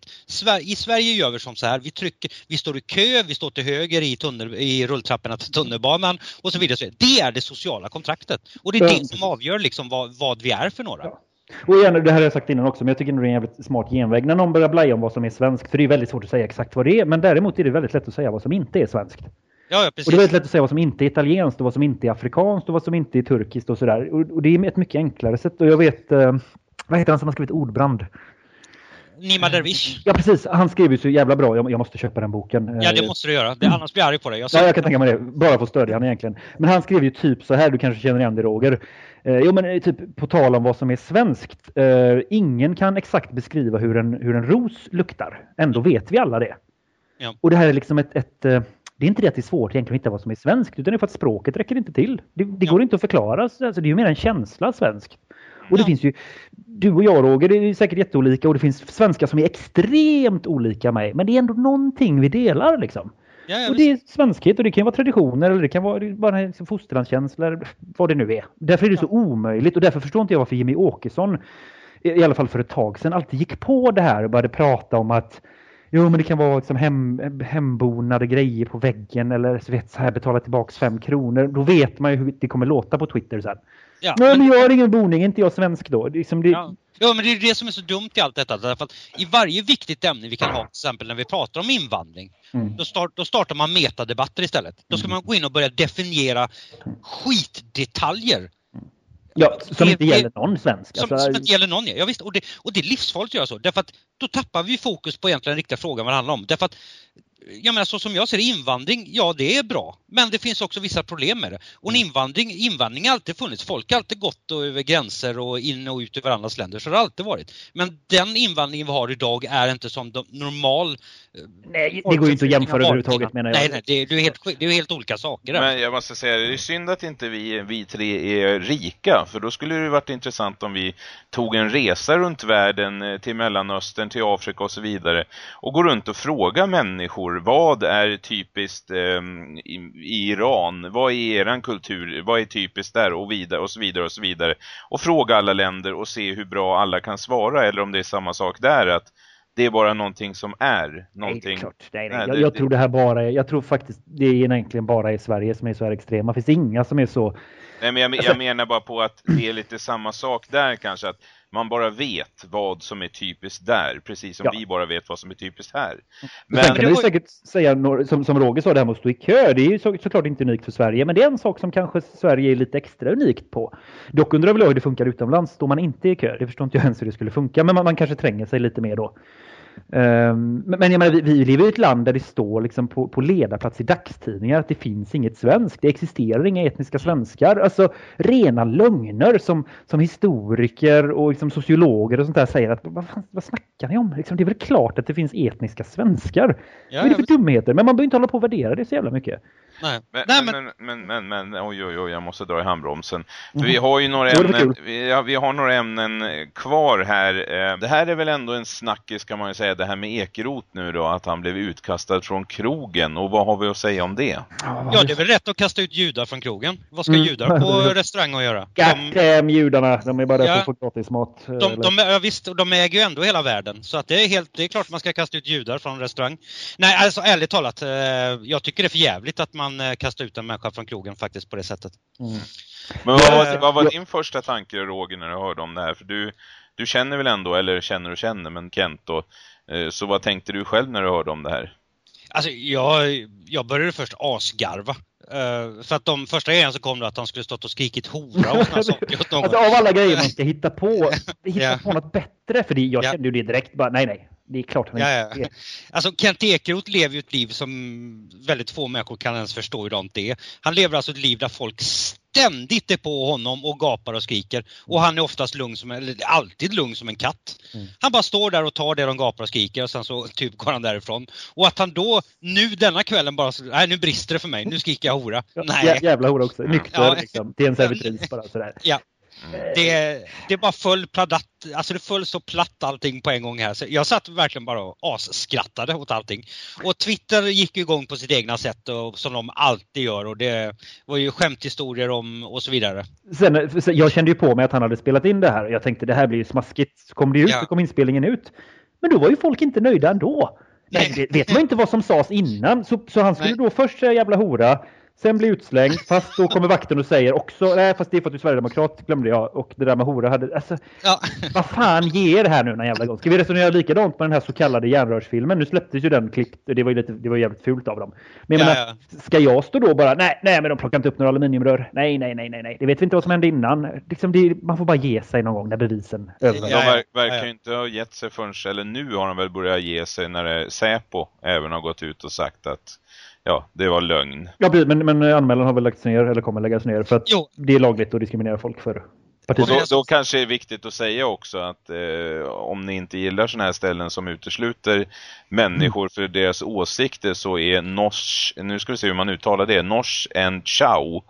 I Sverige gör vi som så här, vi trycker, vi står i kö, vi står till höger i, tunnel, i rulltrapporna till tunnelbanan och så vidare. Det är det sociala kontraktet. Och det är Ja. det som avgör liksom vad, vad vi är för några. Ja. Och igen, det här har jag sagt innan också, men jag tycker det är en jävligt smart genväg. När någon börjar blaja om vad som är svenskt, för det är väldigt svårt att säga exakt vad det är, men däremot är det väldigt lätt att säga vad som inte är svenskt. Ja, ja Och det är väldigt lätt att säga vad som inte är italienskt och vad som inte är afrikanskt och vad som inte är turkiskt och sådär. Och, och det är ett mycket enklare sätt. Och jag vet, eh, vad heter han som har skrivit Ordbrand? Nima Dervish. Ja precis, han skriver ju så jävla bra. Jag, jag måste köpa den boken. Ja, det måste du göra. Det, annars blir jag arg på dig. Jag Ja, jag kan tänka mig det. Bara för att stödja honom egentligen. Men han skrev ju typ så här, du kanske känner igen det Roger. Eh, jo men eh, typ på tal om vad som är svenskt. Eh, ingen kan exakt beskriva hur en, hur en ros luktar. Ändå vet vi alla det. Ja. Och det här är liksom ett, ett eh, det är inte det att det är svårt egentligen att hitta vad som är svenskt, utan det är för att språket räcker inte till. Det, det Ja. går inte att förklara, alltså, det är ju mer en känsla svenskt. Och det Ja. finns ju, du och jag Roger, är säkert jätteolika och det finns svenskar som är extremt olika mig. Men det är ändå någonting vi delar liksom. ja, ja, Och det är svenskhet och det kan vara traditioner eller det kan vara bara liksom fosterlandskänsla eller vad det nu är. Därför är det så omöjligt och därför förstår inte jag varför Jimmy Åkesson, i i alla fall för ett tag sedan, alltid gick på det här och började prata om att Jo men det kan vara liksom hem, hembonade grejer på väggen eller så vet, så här betala tillbaks fem kronor. Då vet man ju hur det kommer låta på Twitter sen. ja, Nej men- men jag har ingen boning, inte jag svensk då. Det liksom det, Ja. ja, men det är det som är så dumt i allt detta. Därför att I varje viktigt ämne vi kan ha, till exempel när vi pratar om invandring, Mm. då, start, då startar man metadebatter istället. Då ska man gå in och börja definiera skitdetaljer ja, som det- inte gäller någon svensk. som, Alltså, som inte gäller någon. Ja, visst, och, det, och det är livsfarligt att göra så. Därför att då tappar vi fokus på egentligen den riktiga frågan vad det handlar om. Därför att jag menar så som jag ser det, invandring, ja det är bra. Men det finns också vissa problem med det. Och en invandring, invandring har alltid funnits. Folk har alltid gått över gränser och in och ut över andras länder. Så det har alltid varit. Men den invandringen vi har idag är inte som de, normal... eh, Nej, det går ju inte att jämföra överhuvudtaget menar jag. Nej, nej, det, det, är helt, det är helt olika saker. där. Men jag måste säga, det är synd att inte vi, vi tre är rika, för då skulle det varit intressant om vi tog en resa runt världen eh, till Mellanöstern, till Afrika och så vidare och går runt och frågar människor vad är typiskt eh, i, i Iran, vad är eran kultur, vad är typiskt där och vidare och så vidare och så vidare och fråga alla länder och se hur bra alla kan svara eller om det är samma sak där att det är bara någonting som är Nej, det någonting. är. Nej, nej. Jag, jag tror det här bara är, jag tror faktiskt det är egentligen bara i Sverige som är så här extrema. Det finns inga som är så Nej, men jag, jag menar bara på att det är lite samma sak där kanske, att man bara vet vad som är typiskt där, precis som Ja. vi bara vet vad som är typiskt här. Men, Sen kan man ju säkert säga, som, som Roger sa, det här med att stå i kö. Det är ju så, såklart inte unikt för Sverige, men det är en sak som kanske Sverige är lite extra unikt på. Dock undrar jag hur det funkar utomlands, står man inte i kö. Det förstår inte jag ens hur det skulle funka, men man, man kanske tränger sig lite mer då. Ehm, men jag menar, vi, vi lever i ett land där det står liksom på, på ledarplats i dagstidningar att det finns inget svenskt. Det existerar inga etniska svenskar. Alltså rena lögner som, som historiker och liksom sociologer och sånt där säger att vad, fan, vad snackar ni om? Liksom, det är väl klart att det finns etniska svenskar. Ja, vad är det för dumheter? Men man behöver inte hålla på och värdera det så jävla mycket. Nej. men, Nej, men, men, men, men, men, oj, oj, oj, jag måste dra i handbromsen. För vi har ju några ämnen, vi har, vi har några ämnen kvar här. Eh, Det här är väl ändå en snackis kan man ju säga, det här med Ekeroth nu då, att han blev utkastad från krogen. Och vad har vi att säga om det? ja, det är väl rätt att kasta ut judar från krogen. Vad ska Mm. judar på [LAUGHS] restaurang att göra? De, Goddamn judarna, de är bara där Ja. för att få gratis mat. eh, de, de, ja, visst, och de äger ju ändå hela världen. Så att det är helt, det är klart man ska kasta ut judar från restaurang. Nej, alltså ärligt talat, eh, jag tycker det är för jävligt att man eh, kastar ut en människa från krogen faktiskt på det sättet. Mm. Men vad var, vad var ja. din första tanke Roger när du hörde om det här? För du, du känner väl ändå, eller känner och känner, men Kent då. Eh, Så vad tänkte du själv när du hörde om det här? Alltså jag, jag började först asgarva. Uh, för att de första grejerna så kom det att han skulle stått och skrikit hora och såna [LAUGHS] saker åt någon. Alltså av alla grejer man ska hitta på, [LAUGHS] hitta Ja. på något bättre. För jag Ja. kände ju det direkt. Bara, nej, nej. Det är klart han Ja, ja. [LAUGHS] Alltså Kent Ekeroth lever ju ett liv som väldigt få människor kan ens förstå hur det är. Han lever alltså ett liv där folk ständigt är på honom och gapar och skriker. Och han är oftast lugn som, eller alltid lugn som en katt. Mm. Han bara står där och tar det de gapar och skriker och sen så typ går han därifrån. Och att han då, nu denna kvällen bara nej nu brister det för mig, nu skriker jag hora. Nej. jä- Jävla hora också. Nykter Ja. liksom. Till en servitris bara sådär. Ja. Det, det bara föll pladatt, alltså det föll så platt allting på en gång här. Så jag satt verkligen bara och asskrattade åt allting. Och Twitter gick igång på sitt egna sätt och, som de alltid gör och det var ju skämthistorier om och så vidare. Sen, jag kände ju på mig att han hade spelat in det här och jag tänkte det här blir ju smaskigt. Så kom det ut Ja. så kom inspelningen ut. Men då var ju folk inte nöjda ändå. Nej, vet man inte vad som sades innan. Så, så han skulle Nej. då först säga jävla hora, sen bli utslängd, fast då kommer vakten och säger också, nej fast det är för att du är sverigedemokrat, glömde jag. Och det där med hora hade, alltså Ja, vad fan ger det här nu den jävla gång? Ska vi resonera likadant med den här så kallade järnrörsfilmen? Nu släpptes ju den klippt och det var ju lite, det var jävligt fult av dem. Men jag Ja, menar, ska jag stå då bara, nej, nej men de plockar inte upp några aluminiumrör. Nej, nej, nej, nej, nej. Det vet vi inte vad som hände innan. Liksom det, man får bara ge sig någon gång när bevisen över. De Ja, ja. ver- verkar Ja, ju ja. inte ha gett sig förrän, eller nu har de väl börjat ge sig när det, Säpo även har gått ut och sagt att ja, det var lögn. Ja, men, men anmälan har väl lagts ner, eller kommer läggas ner, för att Jo. det är lagligt att diskriminera folk för Och då, då kanske det är viktigt att säga också att eh, om ni inte gillar sådana här ställen som utesluter människor för deras åsikter så är Nosh, nu ska vi se hur man uttalar det, Nosh and Chow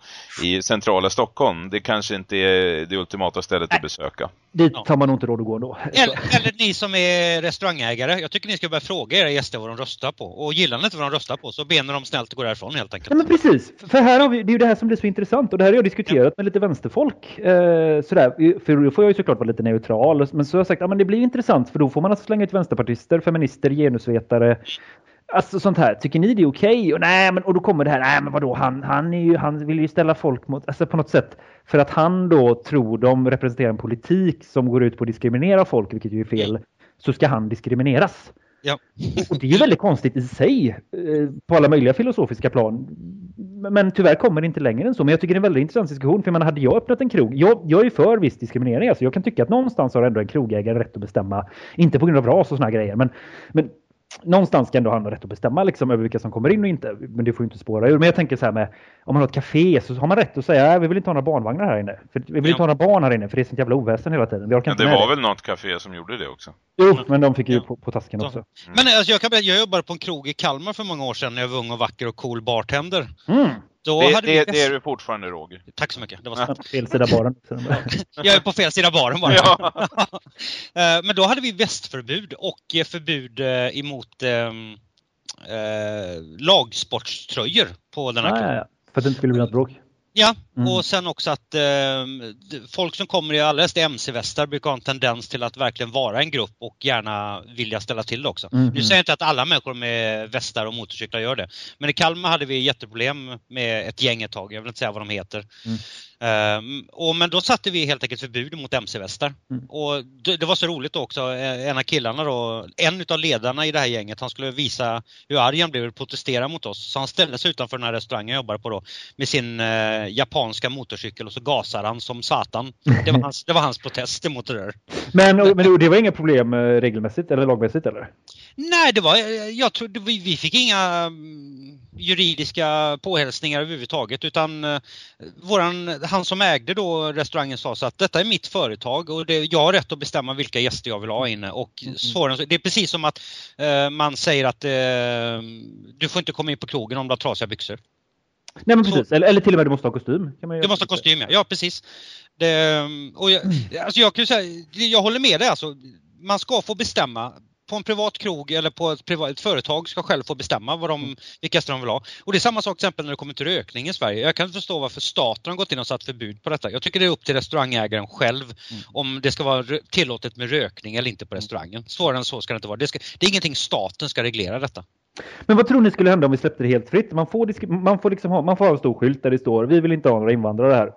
i centrala Stockholm. Det kanske inte är det ultimata stället att besöka. Dit Ja. tar man nog inte råd att gå. Så. eller, eller ni som är restaurangägare. Jag tycker ni ska börja fråga era gäster vad de röstar på. Och gillar ni inte vad de röstar på så ber de snällt att gå därifrån helt enkelt. Nej, men precis. För här har vi, det är ju det här som blir så intressant och det här har jag diskuterat med lite vänsterfolk. Eh, sådär. För då får jag ju såklart vara lite neutral. Men så har jag sagt att ja, det blir intressant för då får man alltså slänga ut vänsterpartister, feminister, genusvetare. Alltså sånt här. Tycker ni det är okej? Och, nej, men, och då kommer det här, nej men vadå, han, han, är ju, han vill ju ställa folk mot, alltså på något sätt. För att han då tror de representerar en politik som går ut på att diskriminera folk, vilket ju är fel, så ska han diskrimineras. Ja. Och det är ju väldigt konstigt i sig eh, på alla möjliga filosofiska plan. Men- tyvärr kommer det inte längre än så. Men jag tycker det är en väldigt intressant diskussion. För man hade jag öppnat en krog. Jag, jag är för viss diskriminering. Alltså jag kan tycka att någonstans har ändå en krogägare rätt att bestämma. Inte på grund av ras och såna här grejer. Men, men någonstans ska ändå han ha rätt att bestämma liksom, över vilka som kommer in och inte. Men det får ju inte spåra ur. Men jag tänker så här med om man har ett café så har man rätt att säga att vi vill inte ha några barnvagnar här inne. För vi vill Ja. inte ha några barn här inne för det är sånt jävla oväsen hela tiden. Vi orkar inte det var väl något café som gjorde det också? Jo, men de fick ju Ja. på, på tasken Så. också. Men alltså, jag, kan, jag jobbade på en krog i Kalmar för många år sedan när jag var ung och vacker och cool bartender. Mm. Då Det, hade det, vi det är du fortfarande Roger. Tack så mycket. Det var. Fel sida baren. [LAUGHS] Jag är på fel sida baren bara. Ja. [LAUGHS] Eh, Men då hade vi västförbud och förbud eh, emot ehm, eh, lagsportströjor på den här ja, krogen. ja, ja. För att det inte skulle bli något bråk. Ja, Mm. och sen också att eh, folk som kommer i allra helst MC-västar brukar ha en tendens till att verkligen vara en grupp och gärna vilja ställa till det också. Mhm. Nu säger jag inte att alla människor med västar och motorcyklar gör det. Men i Kalmar hade vi jätteproblem med ett gäng ett tag, jag vill inte säga vad de heter. Mm. Ehm, och, men då satte vi helt enkelt förbud mot MC-västar. Mm. Och det, det var så roligt också, eh, en av killarna då, en utav ledarna i det här gänget, han skulle visa hur arg han blev och protestera mot oss. Så han ställde sig utanför den här restaurangen jag jobbade på då med sin eh, japanska motorcykel och så gasade han som satan. Det var hans, det var hans protest emot det där. Men, och- men det var inga problem eh, regelmässigt eller lagmässigt eller? Nej, det var, jag trodde, vi, vi fick inga mm, juridiska påhälsningar överhuvudtaget utan eh, våran, han som ägde då restaurangen sa så att detta är mitt företag och det, jag har rätt att bestämma vilka gäster jag vill ha inne och svårare så- det är precis som att eh, man säger att eh, du får inte komma in på krogen om du har trasiga byxor. Nej men precis. Eller, eller till och med du måste ha kostym. Kan man Du måste ha kostym ja, ja precis. Det, och jag, alltså jag kan säga, jag håller med dig alltså. Man ska få bestämma på en privat krog eller på ett privat ett företag ska själv få bestämma vad de, vilka gäster de vill ha. Och det är samma sak till exempel när det kommer till rökning i Sverige. Jag kan inte förstå varför staten har gått in och satt förbud på detta. Jag tycker det är upp till restaurangägaren själv om det ska vara tillåtet med rökning eller inte på restaurangen. Svårare än så ska det inte vara. Det, ska, det är ingenting staten ska reglera detta. Men vad tror ni skulle hända om vi släppte det helt fritt? Man får, man får, liksom ha, man får ha en stor skylt där det står vi vill inte ha några invandrare här.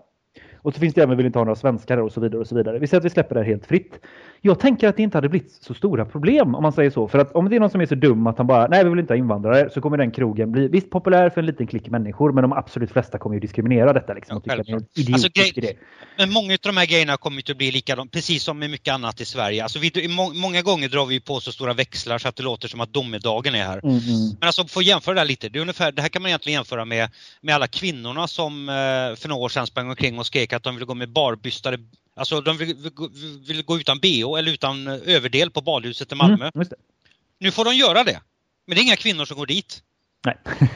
Och så finns det även vi vill inte ha några svenskar och så vidare och så vidare. Vi säger att vi släpper det här helt fritt. Jag tänker att det inte hade blivit så stora problem om man säger så. För att om det är någon som är så dum att han bara nej vi vill inte ha invandrare så kommer den krogen bli visst populär för en liten klick människor men de absolut flesta kommer ju diskriminera detta liksom. Och tycka att det. Alltså, idé. Men många av de här grejerna kommer ju att bli likadant, precis som med mycket annat i Sverige. Alltså vi, må, många gånger drar vi på så stora växlar så att det låter som att domedagen är här. Mm, mm. Men alltså för att jämföra det här lite, det, är ungefär, det här kan man egentligen jämföra med, med alla kvinnorna som eh, för några år sedan sprang omkring och skrek att de ville gå med barbystade, alltså de vill, vill, gå- vill utan bh eller utan eh, överdel på badhuset i Malmö. Mm, just det. Nu får de göra det. Men det är inga kvinnor som går dit. Nej. [LAUGHS]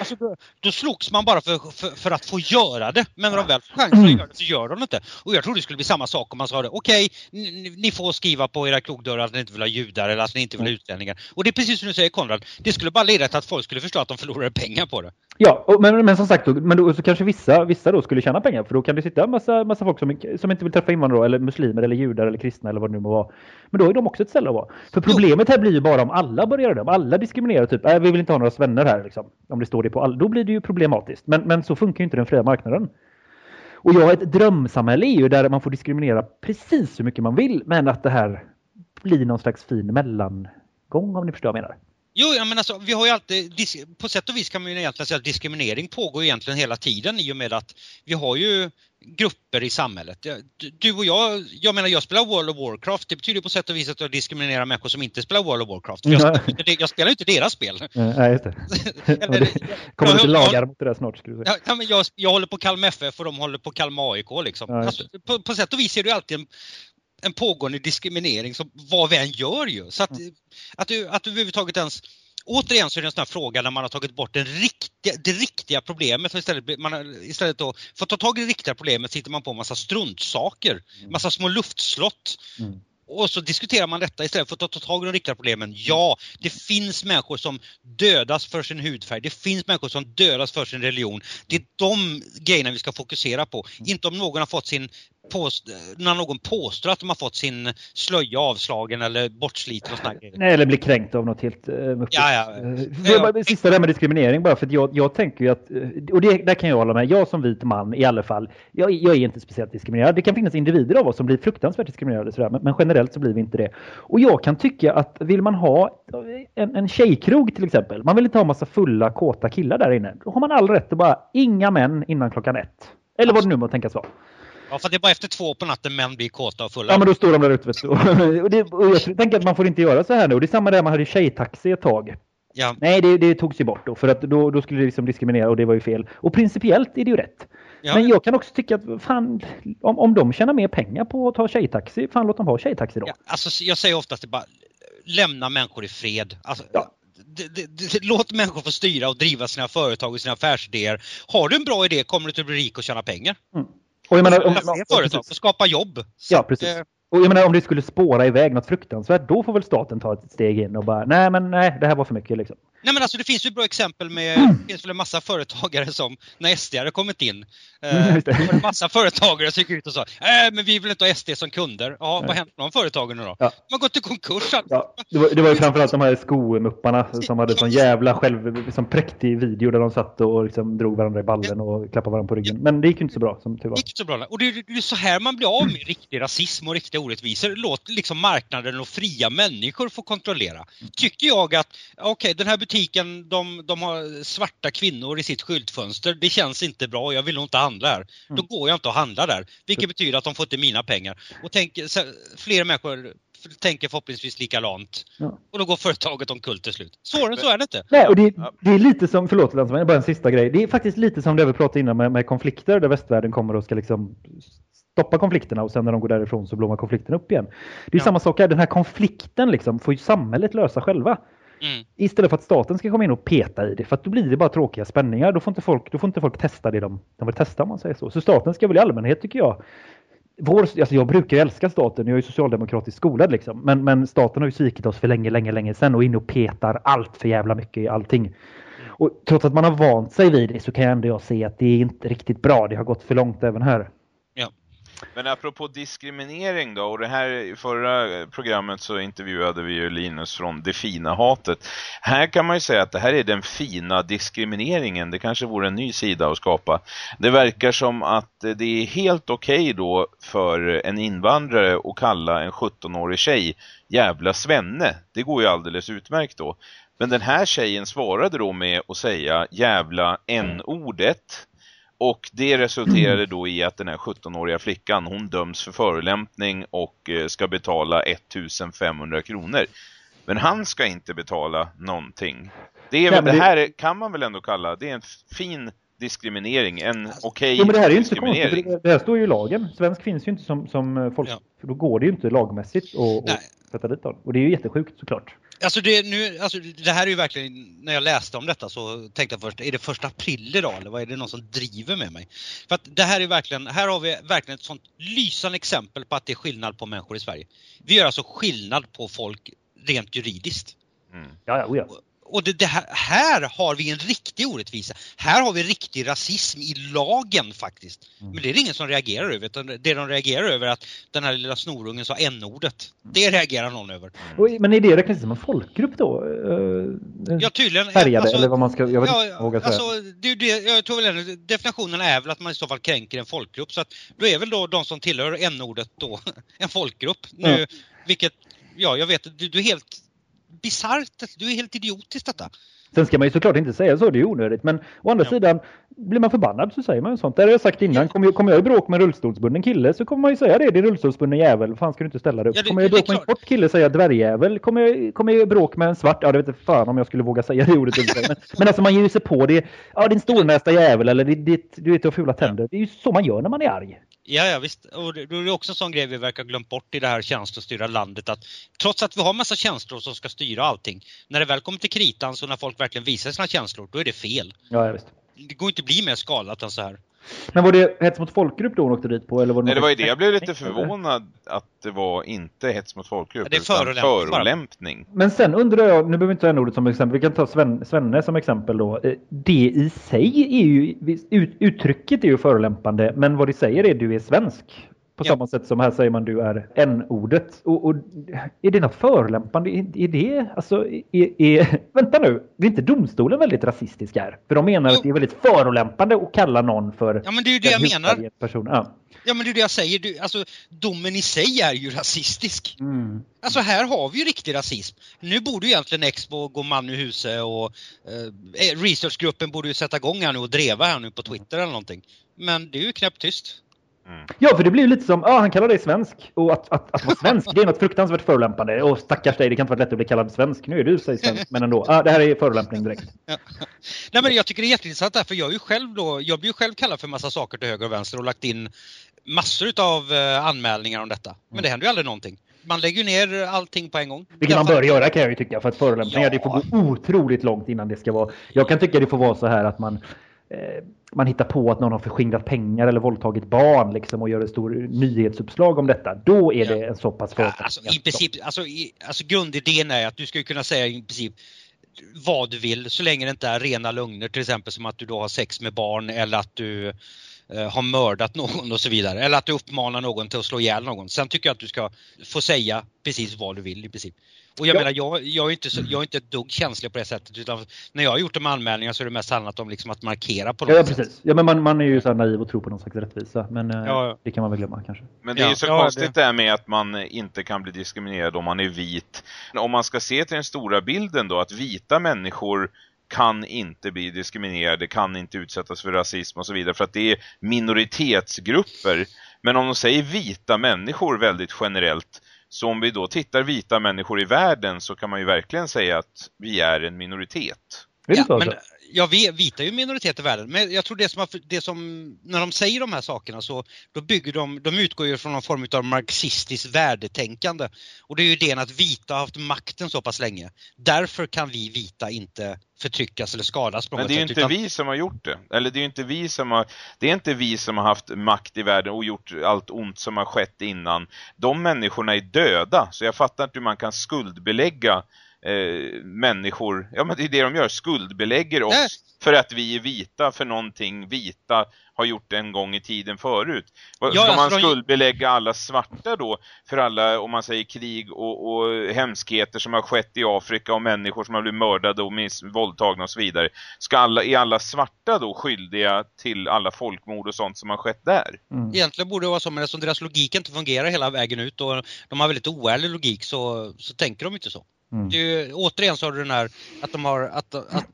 Alltså, då, då slogs man bara för, för, för att få göra det. Men när de väl får chansen att göra det så gör de det inte. Och jag tror det skulle bli samma sak om man sa det. Okej, ni, ni får skriva på era krogdörrar att ni inte vill ha judar eller att ni inte vill ha utlänningar. Och det är precis som du säger Konrad. Det skulle bara leda till att folk skulle förstå att de förlorade pengar på det. Ja, och, men, men som sagt, då, men då, så kanske vissa, vissa då skulle tjäna pengar för då kan det sitta en massa, massa folk som, som inte vill träffa invandrare eller muslimer eller judar eller kristna eller vad det nu må vara. Men då är de också ett ställe att vara. För problemet här blir ju bara om alla börjar göra det. Om alla diskriminerar typ, äh, vi vill inte ha några svänner här liksom. Om det står det på all, då blir det ju problematiskt. Men, men så funkar ju inte den fria marknaden. Och jag, ett drömsamhälle är ju där man får diskriminera precis hur mycket man vill men att det här blir någon slags fin mellangång om ni förstår vad jag menar. Jo, ja, men alltså, vi har ju alltid, på sätt och vis kan man ju egentligen säga att diskriminering pågår egentligen hela tiden i och med att vi har ju grupper i samhället. Du- och jag, jag menar jag spelar World of Warcraft, det betyder på sätt och vis att jag diskriminerar människor som inte spelar World of Warcraft. Jag, spelar inte jag spelar inte deras spel. [LAUGHS] Nej, just det. [LAUGHS] Eller- kommer jag- lagar mot det där snart. Skulle du säga. Ja, men jag, jag håller på Kalmar FF och de håller på Kalmar AIK. Liksom. Ja, alltså, på, på sätt och vis är det ju alltid en, en pågående diskriminering som vad vi än gör ju. Så att, Mm. att, du, att du överhuvudtaget ens Återigen så är det en sån här fråga när man har tagit bort den riktiga, det riktiga problemet. Istället, man istället då, för att ta tag i det riktiga problemet sitter man på en massa struntsaker. Massa små luftslott. Mm. Och så diskuterar man detta istället för att ta tag i de riktiga problemen. Ja, det finns människor som dödas för sin hudfärg. Det finns människor som dödas för sin religion. Det är de grejerna vi ska fokusera på. Inte om någon har fått sin påst- när någon påstår att de har fått sin slöja avslagen eller bortsliten och grejer. Nej, eller blir kränkt av något helt uh, muppigt. Ja, ja. Det är bara, sista där med diskriminering bara för jag, jag tänker ju att, eh, och det, där kan jag hålla med, jag som vit man i alla fall, jag, jag är inte speciellt diskriminerad. Det kan finnas individer av oss som blir fruktansvärt diskriminerade sådär, men, men generellt så blir vi inte det. Och jag kan tycka att vill man ha en, en tjejkrog till exempel, man vill inte ha massa fulla kåta killar där inne, då har man all rätt att bara inga män innan klockan ett. Eller vad det nu må tänkas vara. Ja, för det är bara efter två på natten män blir kåta och fulla. Ja, men då står de där ute. Vet du. [LAUGHS] Och, det, och jag tänker att man får inte göra så här nu. Det är samma där man hade tjejtaxi ett tag. Ja. Nej, det, det togs ju bort då. För att då, då skulle det liksom diskriminera och det var ju fel. Och principiellt är det ju rätt. Ja. Men jag kan också tycka att fan, om, om de tjänar mer pengar på att ta tjejtaxi, fan låt dem ha tjejtaxi då. Ja, alltså, jag säger oftast bara, lämna människor i fred. Alltså, Ja. det, det, det, låt människor få styra och driva sina företag och sina affärsidéer. Har du en bra idé kommer du att bli rik och tjäna pengar. Och jag menar, om, företag och skapa jobb. Så Ja, precis. eh, Och jag menar om det skulle spåra iväg något fruktansvärt, då får väl staten ta ett steg in och bara nej men nej, det här var för mycket liksom. Nej men alltså det finns ju bra exempel med, Mm. [CLEARS THROAT] det finns väl en massa företagare som, när SD hade kommit in, Mm, eh, det. var en massa företagare som gick ut och sa äh, men vi vill inte ha SD som kunder. Ja, vad Nej. händer med de företagen nu då? Ja. De har gått i konkurs. alltså. Ja, det, var, det var ju framförallt de här skomupparna som hade sån jävla själv, som präktig video där de satt och liksom drog varandra i ballen och klappade varandra på ryggen. Men det gick inte så bra som tur var. Det gick inte så bra. Och det är, det är så här man blir av med riktig rasism och riktiga orättvisor. Låt liksom marknaden och fria människor få kontrollera. Tycker jag att, okej den här butiken, de, de har svarta kvinnor i sitt skyltfönster. Det känns inte bra, jag vill nog inte handla här. Då går jag inte och handlar där. Vilket betyder att de får inte mina pengar. Och tänk, fler människor tänker förhoppningsvis likadant. Ja. Och då går företaget omkull till slut. Så, så är det inte. Nej, och det, det är lite som, förlåt Landsman, bara en sista grej. Det är faktiskt lite som det vi pratade innan med, med konflikter där västvärlden kommer och ska liksom stoppa konflikterna och sen när de går därifrån så blommar konflikten upp igen. Det är Ja. samma sak här, den här konflikten liksom får ju samhället lösa själva. Mm. Istället för att staten ska komma in och peta i det. För att då blir det bara tråkiga spänningar. Då får inte folk, då får inte folk testa det de, de vill testa om man säger så. Så staten ska väl i allmänhet tycker jag. Vår, alltså jag brukar ju älska staten, jag är ju socialdemokratiskt skolad liksom. Men, men staten har ju svikit oss för länge, länge, länge sedan och in och petar allt för jävla mycket i allting. Och trots att man har vant sig vid det så kan jag ändå se att det är inte riktigt bra. Det har gått för långt även här. Men apropå diskriminering då, och det här i förra programmet så intervjuade vi ju Linus från Det fina hatet. Här kan man ju säga att det här är den fina diskrimineringen. Det kanske vore en ny sida att skapa. Det verkar som att det är helt okej då för en invandrare att kalla en 17-årig tjej jävla svenne. Det går ju alldeles utmärkt då. Men den här tjejen svarade då med att säga jävla n-ordet. Och det resulterade då i att den här 17-åriga flickan, hon döms för förolämpning och eh, ska betala 1500 kronor. Men han ska inte betala någonting. Det, är Ja, det det- här är- kan man väl ändå kalla, det är en fin diskriminering, en okej Jo, men det här är ju inte konstigt. Det här står ju i lagen. Svensk finns ju inte som, som eh, folk. Ja. För då går det ju inte lagmässigt att sätta dit dem. Och det är ju jättesjukt såklart. Alltså det, nu, alltså det här är ju verkligen, när jag läste om detta så tänkte jag först, är det första april idag eller vad är det någon som driver med mig? För att det här är verkligen, här har vi verkligen ett sånt lysande exempel på att det är skillnad på människor i Sverige. Vi gör alltså skillnad på folk rent juridiskt. Mm. Ja, ja, oh ja. Och det, det här, här har vi en riktig orättvisa. Här har vi riktig rasism i lagen faktiskt. Mm. Men det är det ingen som reagerar över. Utan det de reagerar över är att den här lilla snorungen sa n-ordet. Det reagerar någon över. Och, men är det räknas som en folkgrupp då? Eh, Ja tydligen. Färgade alltså- eller vad man ska... Jag vet Ja, inte vågar säga. alltså, det, det, jag tror väl definitionen är väl att man i så fall kränker en folkgrupp. Så att då är väl då de som tillhör n-ordet då [LAUGHS] en folkgrupp. Nu, Ja. Vilket, ja jag vet, du, du helt bisarrt, du är helt idiotiskt detta. Sen ska man ju såklart inte säga så, det är onödigt. Men å andra Ja. sidan, blir man förbannad så säger man ju sånt. Det har jag sagt innan. Kommer jag, kommer jag i bråk med en rullstolsbunden kille så kommer man ju säga det. Din rullstolsbunden jävel. Fan ska du inte ställa dig upp? Ja, det- kommer jag i det bråk med en kort kille säga dvärgjävel. Kommer jag, kommer jag i bråk med en svart? Ja, det vet inte fan om jag skulle våga säga det ordet. men, men alltså man ger ju sig på det. Ja, din stornästa jävel eller ditt, du vet, du har fula tänder. Det är ju så man gör när man är arg. Ja, ja visst. Och det, då är det också en sån grej vi verkar ha glömt bort i det här känslostyrda landet att trots att vi har massa känslor som ska styra allting, när det väl kommer till kritan så när folk verkligen visar sina känslor, då är det fel. Ja, ja visst. Det går inte att bli mer skalat än så här. Men var det hets mot folkgrupp då hon åkte dit på? Eller var det Nej, det var ju det jag blev lite förvånad att det var inte hets mot folkgrupp, Ja, det är utan förolämpning förolämpning. Men sen undrar jag, nu behöver vi inte ta en ordet som exempel, vi kan ta Sven, Svenne som exempel då. Eh, Det i sig är ju, ut, uttrycket är ju förolämpande, men vad det säger är du är svensk. På Ja. samma sätt som här säger man du är n-ordet. Och, och är det något förolämpande? Är, är det, alltså, är, är, [LAUGHS] vänta nu, det är inte domstolen väldigt rasistisk här? För de menar Jo. att det är väldigt förolämpande att kalla någon för Ja men det är ju det jag en menar. Person. Ja. Ja men det är det jag säger. Du, alltså, domen i sig är ju rasistisk. Mm. Alltså här har vi ju riktig rasism. Nu borde ju egentligen Expo gå man i huset och eh, researchgruppen borde ju sätta igång här nu och dreva här nu på Twitter eller någonting. Men det är ju knäpptyst. Ja, för det blir lite som, ja han kallar dig svensk. Och att, att, att vara svensk, det är något fruktansvärt förolämpande. Och stackars dig, det kan inte vara lätt att bli kallad svensk. Nu är du säg svensk, men ändå. Ja, det här är förolämpning direkt. [LAUGHS] Ja. Nej men jag tycker det är jätteintressant där, för jag är ju själv då, jag blir ju själv kallad för massa saker till höger och vänster och lagt in massor av eh, anmälningar om detta. Men det händer ju aldrig någonting. Man lägger ner allting på en gång. Vilket man bör göra kan jag ju tycka. För att förolämpningar, Ja. det får gå otroligt långt innan det ska vara... Jag kan tycka det får vara så här att man... Eh, man hittar på att någon har förskingrat pengar eller våldtagit barn liksom, och gör ett stort nyhetsuppslag om detta. Då är det en så pass Ja, alltså, i princip, alltså, i, alltså grundidén är att du ska kunna säga i princip vad du vill så länge det inte är rena lögner till exempel som att du då har sex med barn eller att du eh, har mördat någon och så vidare. Eller att du uppmanar någon till att slå ihjäl någon. Sen tycker jag att du ska få säga precis vad du vill i princip. Och jag Ja. menar, jag, jag, är inte så, jag är inte ett dugg känslig på det sättet utan när jag har gjort de anmälningarna så är det mest handlat om liksom att markera på något Ja, sätt. precis. Ja, men man, man är ju så här naiv och tror på någon slags rättvisa. Men eh, Ja, ja. det kan man väl glömma kanske. Men det är ju Ja, så ja, konstigt det här med att man inte kan bli diskriminerad om man är vit. Om man ska se till den stora bilden då, att vita människor kan inte bli diskriminerade, kan inte utsättas för rasism och så vidare för att det är minoritetsgrupper. Men om de säger vita människor väldigt generellt, så om vi då tittar vita människor i världen så kan man ju verkligen säga att vi är en minoritet. Är det Ja, så? men, ja, vi vita är ju minoritet i världen, men jag tror det som, det som, när de säger de här sakerna så då bygger de, de utgår ju från någon form av marxistiskt värdetänkande. Och det är ju idén att vita har haft makten så pass länge. Därför kan vi vita inte förtryckas eller skadas på Men det är ju inte utan- vi som har gjort det. Eller det är ju inte vi som har det är inte vi som har haft makt i världen och gjort allt ont som har skett innan. De människorna är döda, så jag fattar inte hur man kan skuldbelägga eh, människor. Ja men det är det de gör, skuldbelägger oss Nej. för att vi är vita för någonting vita har gjort en gång i tiden förut. Ja, Ska man alltså de- skuldbelägga alla svarta då för alla, om man säger krig och, och hemskheter som har skett i Afrika och människor som har blivit mördade och miss, våldtagna och så vidare. Ska alla, är alla svarta då skyldiga till alla folkmord och sånt som har skett där? Mm. Egentligen borde det vara så, men eftersom deras logik inte fungerar hela vägen ut och de har väldigt oärlig logik så, så tänker de inte så. Mm. Det är ju, återigen så har du den här att de har, att, att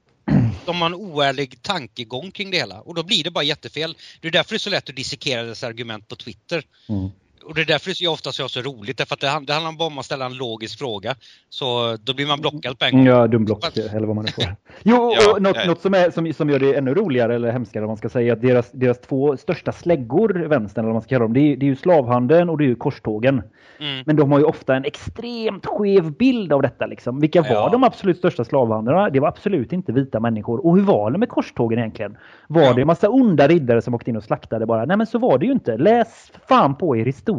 de har en oärlig tankegång kring det hela och då blir det bara jättefel. Det är därför det är så lätt att dissekera dessa argument på Twitter. Mm. Och det är därför är oftast så roligt, därför att det, det handlar bara om att ställa en logisk fråga. Så då blir man blockad på en gång. Ja, dumblock eller vad man nu får. [LAUGHS] Jo, Ja, och något, något som, är, som, som gör det ännu roligare eller hemskare om man ska säga att deras, deras två största släggor, vänstern eller vad man ska kalla dem, det är, det är ju slavhandeln och det är ju korstågen. Mm. Men de har ju ofta en extremt skev bild av detta. Liksom. Vilka var Ja. de absolut största slavhandlarna? Det var absolut inte vita människor. Och hur var det med korstågen egentligen? Var Ja. det en massa onda riddare som åkte in och slaktade bara? Nej men så var det ju inte. Läs fan på er historia.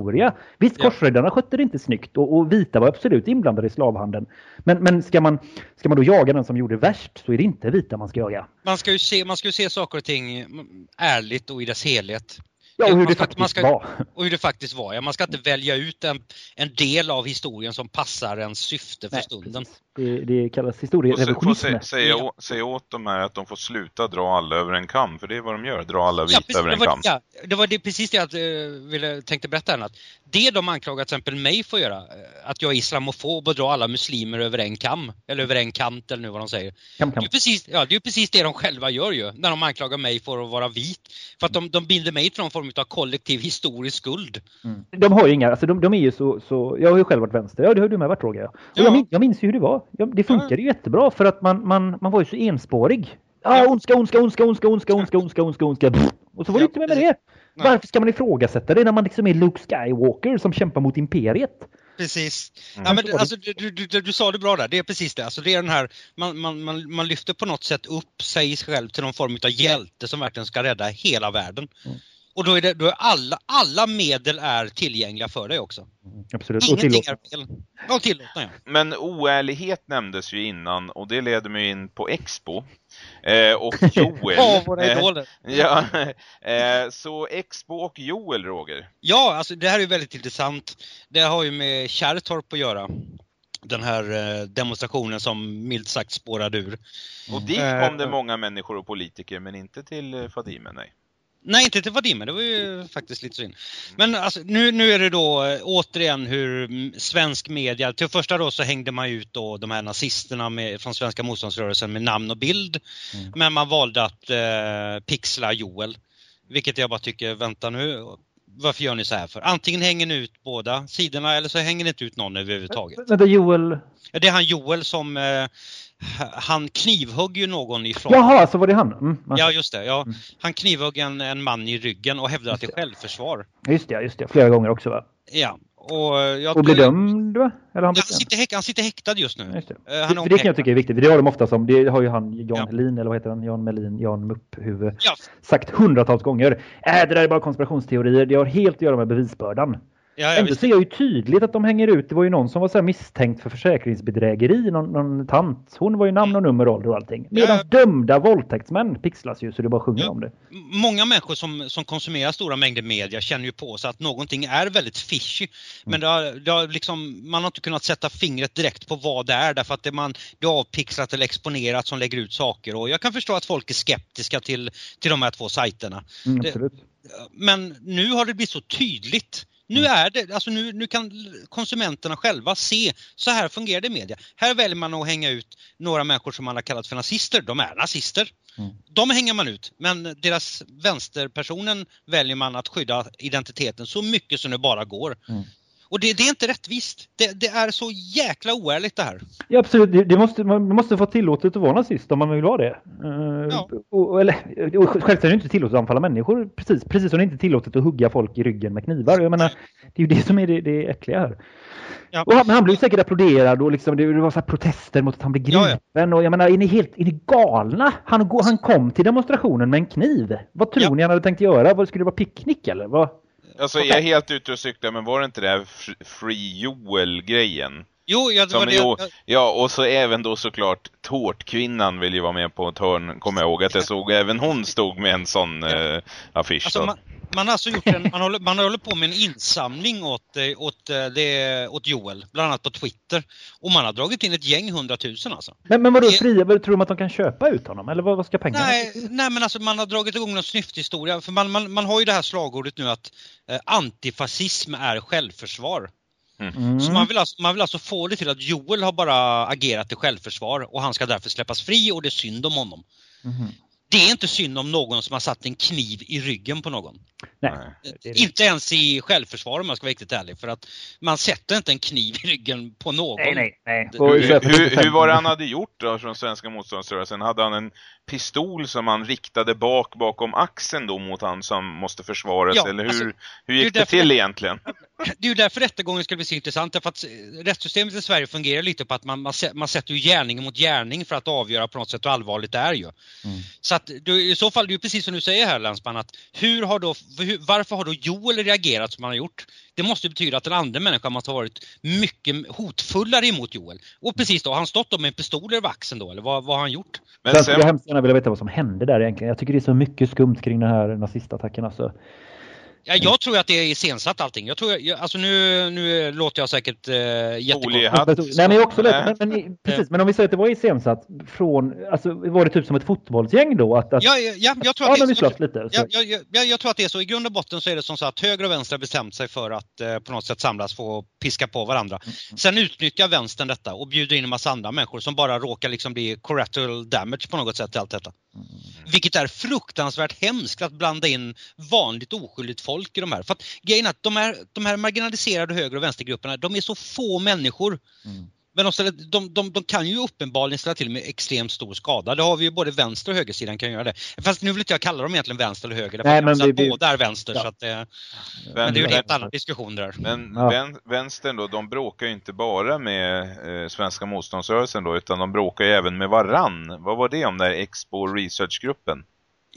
Visst, Ja. korsriddarna skötte det inte snyggt och, och vita var absolut inblandade i slavhandeln. Men, men ska, man, ska man då jaga den som gjorde värst så är det inte vita man ska jaga. Man, ska ju se, man ska ju se saker och ting ärligt och i dess helhet. Ja, och hur det ska- faktiskt man ska- var. Och hur det faktiskt var. Ja, man ska inte välja ut en, en del av historien som passar ens syfte för Nej, stunden. Det, det kallas historierevisionism. sä, säga, säga åt dem här att de får sluta dra alla över en kam, för det är vad de gör, dra alla vita precis, över en kam. ja, det var det, precis det jag eh, ville, tänkte berätta här. Att det de anklagar till exempel mig för att göra, eh, att jag är islamofob och drar alla muslimer över en kam, eller över en kant eller nu vad de säger. Kam, Det kam. är, precis, ja, det är precis det de själva gör ju, när de anklagar mig för att vara vit. För att de, de binder mig till någon form av kollektiv historisk skuld. Mm. De har ju inga, alltså de, de är ju så, så, jag har ju själv varit vänster, ja det har du med varit Roger. Ja. Och jag, min, jag minns ju hur det var. Det funkade Ja. ju jättebra för att man, man, man var ju så enspårig. Ah, Ja. ondska, ondska, ondska, ondska, ondska, ondska, ondska, ondska, ondska. Och så var det Ja, inte mer med precis. Varför ska man ifrågasätta det när man liksom är Luke Skywalker som kämpar mot imperiet? Precis. Mm. Ja, men, alltså, du, du, du, du sa det bra där, det är precis det. Alltså, det är den här, man, man, man, man lyfter på något sätt upp sig själv till någon form av hjälte som verkligen ska rädda hela världen. Mm. Och då är, det, då är alla, alla medel är tillgängliga för dig också. Absolut. Och Ingenting tillåt. är fel. Ja, tillåtna ja. Men oärlighet nämndes ju innan och det leder mig in på Expo. Eh, och [LAUGHS] Joel. Ja, våra eh, [LAUGHS] ja, eh, så Expo och Joel, Roger. Ja, alltså det här är väldigt intressant. Det har ju med Kärrtorp att göra. Den här eh, demonstrationen som milt sagt spårade ur. Och dit Eh, kom det många människor och politiker, men inte till eh, Fadime, nej. Nej, inte till Vadim, det var ju faktiskt lite synd. Men alltså, nu, nu är det då eh, återigen hur mm, svensk media, till första då så hängde man ut då de här nazisterna med, från svenska motståndsrörelsen med namn och bild. Mm. Men man valde att eh, pixla Joel. Vilket jag bara tycker, vänta nu, varför gör ni så här för? Antingen hänger ni ut båda sidorna eller så hänger ni inte ut någon överhuvudtaget. Vänta, Joel... Ja, Det är han Joel som, eh, han knivhögg ju någon ifrån... Jaha, så var det han? Mm, Ja, just det. Ja. Mm. Han knivhögg en, en man i ryggen och hävdade att det är det. självförsvar. Just det, just det. Flera gånger också va? Ja. Och, eh, jag, Och blev dömd va? Eller han han, sitter häck, han sitter häktad just nu. Just det. För, han för det kan jag tycka är viktigt. Det har de ofta som, det har ju han Jan Ja. Helin, eller vad heter han? Jan Melin, Jan Mupphuvud. Ja, Sagt hundratals gånger. Äh, det där är bara konspirationsteorier. Det har helt att göra med bevisbördan. Ja, ja, Ändå ser jag ju tydligt att de hänger ut. Det var ju någon som var så misstänkt för försäkringsbedrägeri. Någon, någon tant. Hon var ju namn och nummer, ålder och allting. Medan Ja. dömda våldtäktsmän pixlas ju så det bara sjunger Ja. om det. Många människor som, som konsumerar stora mängder media känner ju på sig att någonting är väldigt fishy. Men det har, det har liksom, man har inte kunnat sätta fingret direkt på vad det är därför att det, man, det är avpixlat eller exponerat som lägger ut saker. Och jag kan förstå att folk är skeptiska till, till de här två sajterna. Mm, Det- absolut. Men nu har det blivit så tydligt. Nu är det, alltså nu, nu kan konsumenterna själva se, så här fungerar det i media. Här väljer man att hänga ut några människor som man har kallat för nazister. De är nazister. Mm. De hänger man ut, men deras vänsterpersonen väljer man att skydda identiteten så mycket som det bara går. Mm. Och det, det är inte rättvist. Det, det är så jäkla oärligt det här. Ja, absolut. Det, det måste, man måste få tillåtet att vara nazist om man vill vara det. Eh, Ja. och, eller, och självklart är det inte tillåtet att anfalla människor. Precis, precis som det inte är tillåtet att hugga folk i ryggen med knivar. Jag menar, det är ju det som är det, det äckliga här. Ja. Och han, han blev säkert applåderad och liksom, det, var så protester mot att han blev gripen. ja. Och jag menar, är ni helt är ni galna? Han, han kom till demonstrationen med en kniv. Vad tror ni han hade tänkt göra? Skulle det vara picknick eller? Vad? Alltså jag är helt ute och cyklar, men var det inte det här Fr- Free Joel-grejen? Jo, ja, det var Som det. jo, jag- ja, och så även då såklart Tårtkvinnan vill ju vara med på ett hörn, kommer jag ihåg att jag såg. Även hon stod med en sån eh, affisch. Alltså man, man har alltså gjort en, man håller, man håller på med en insamling åt, eh, åt, eh, det, åt Joel, bland annat på Twitter. Och man har dragit in ett gäng hundratusen alltså. Men, men vadå Det- fria? Vad Tror de att de kan köpa ut honom? Eller vad, vad ska pengarna Nej, till? nej men alltså man har dragit igång någon snyfthistoria. För man, man, man har ju det här slagordet nu att eh, antifascism är självförsvar. Mm. Så man vill, alltså, man vill alltså få det till att Joel har bara agerat i självförsvar och han ska därför släppas fri och det är synd om honom. Mhm. Det är inte synd om någon som har satt en kniv i ryggen på någon. Nej. Det det. Inte ens i självförsvar om jag ska vara riktigt ärlig. För att man sätter inte en kniv i ryggen på någon. Nej, nej, nej. Hur, hur, 35 hur var det han hade gjort då från svenska motståndsrörelsen? Hade han en pistol som han riktade bak bakom axeln då mot han som måste försvaras? Ja, Eller hur, alltså, hur det gick det därför till det- egentligen? Det är ju därför rättegången ska bli så intressant. Därför att eh, rättssystemet i Sverige fungerar lite på att man, man, man sätter ju gärning mot gärning för att avgöra på något sätt hur allvarligt det är ju. Mm. Så att du, i så fall, det är ju precis som du säger här Länsman, att hur har då, hur, varför har då Joel reagerat som han har gjort? Det måste ju betyda att den andra människan måste ha varit mycket hotfullare emot Joel. Och precis då, har han stått då med en pistol över axeln då, eller vad, vad har han gjort? Men Sen skulle jag sen, hemskt gärna vilja veta vad som hände där egentligen. Jag tycker det är så mycket skumt kring den här nazistattacken. Alltså. Ja, jag tror att det är iscensatt allting. Jag tror, jag, alltså nu, nu låter jag säkert eh, jättekonstigt. Foliehatt. Nej, men jag är också lätt, men, men, precis, men om vi säger att det var iscensatt från, alltså var det typ som ett fotbollsgäng då? Att, att, Ja, ja, ja, jag tror att det är så. slåss lite. Så. Ja, jag, jag, jag, jag tror att det är så. I grund och botten så är det som så att höger och vänster har bestämt sig för att eh, på något sätt samlas för att piska på varandra. Sen utnyttjar vänstern detta och bjuder in en massa andra människor som bara råkar liksom bli collateral damage på något sätt i allt detta. Vilket är fruktansvärt hemskt att blanda in vanligt oskyldigt folk i de här. För att grejen är att de här, de här marginaliserade höger och vänstergrupperna, de är så få människor. Mm. Men de, ställer, de, de, de kan ju uppenbarligen ställa till med extremt stor skada. Det har vi ju både vänster och högersidan kan göra det. Fast nu vill inte jag kalla dem egentligen vänster eller höger. Nej, men vi- vi- båda är vänster. Ja. Så att, eh, men, det är ju en helt annan diskussion där. men Ja. vän, vänstern då, de bråkar ju inte bara med eh, svenska motståndsrörelsen då, utan de bråkar ju även med varann. Vad var det om den där Expo Research-gruppen?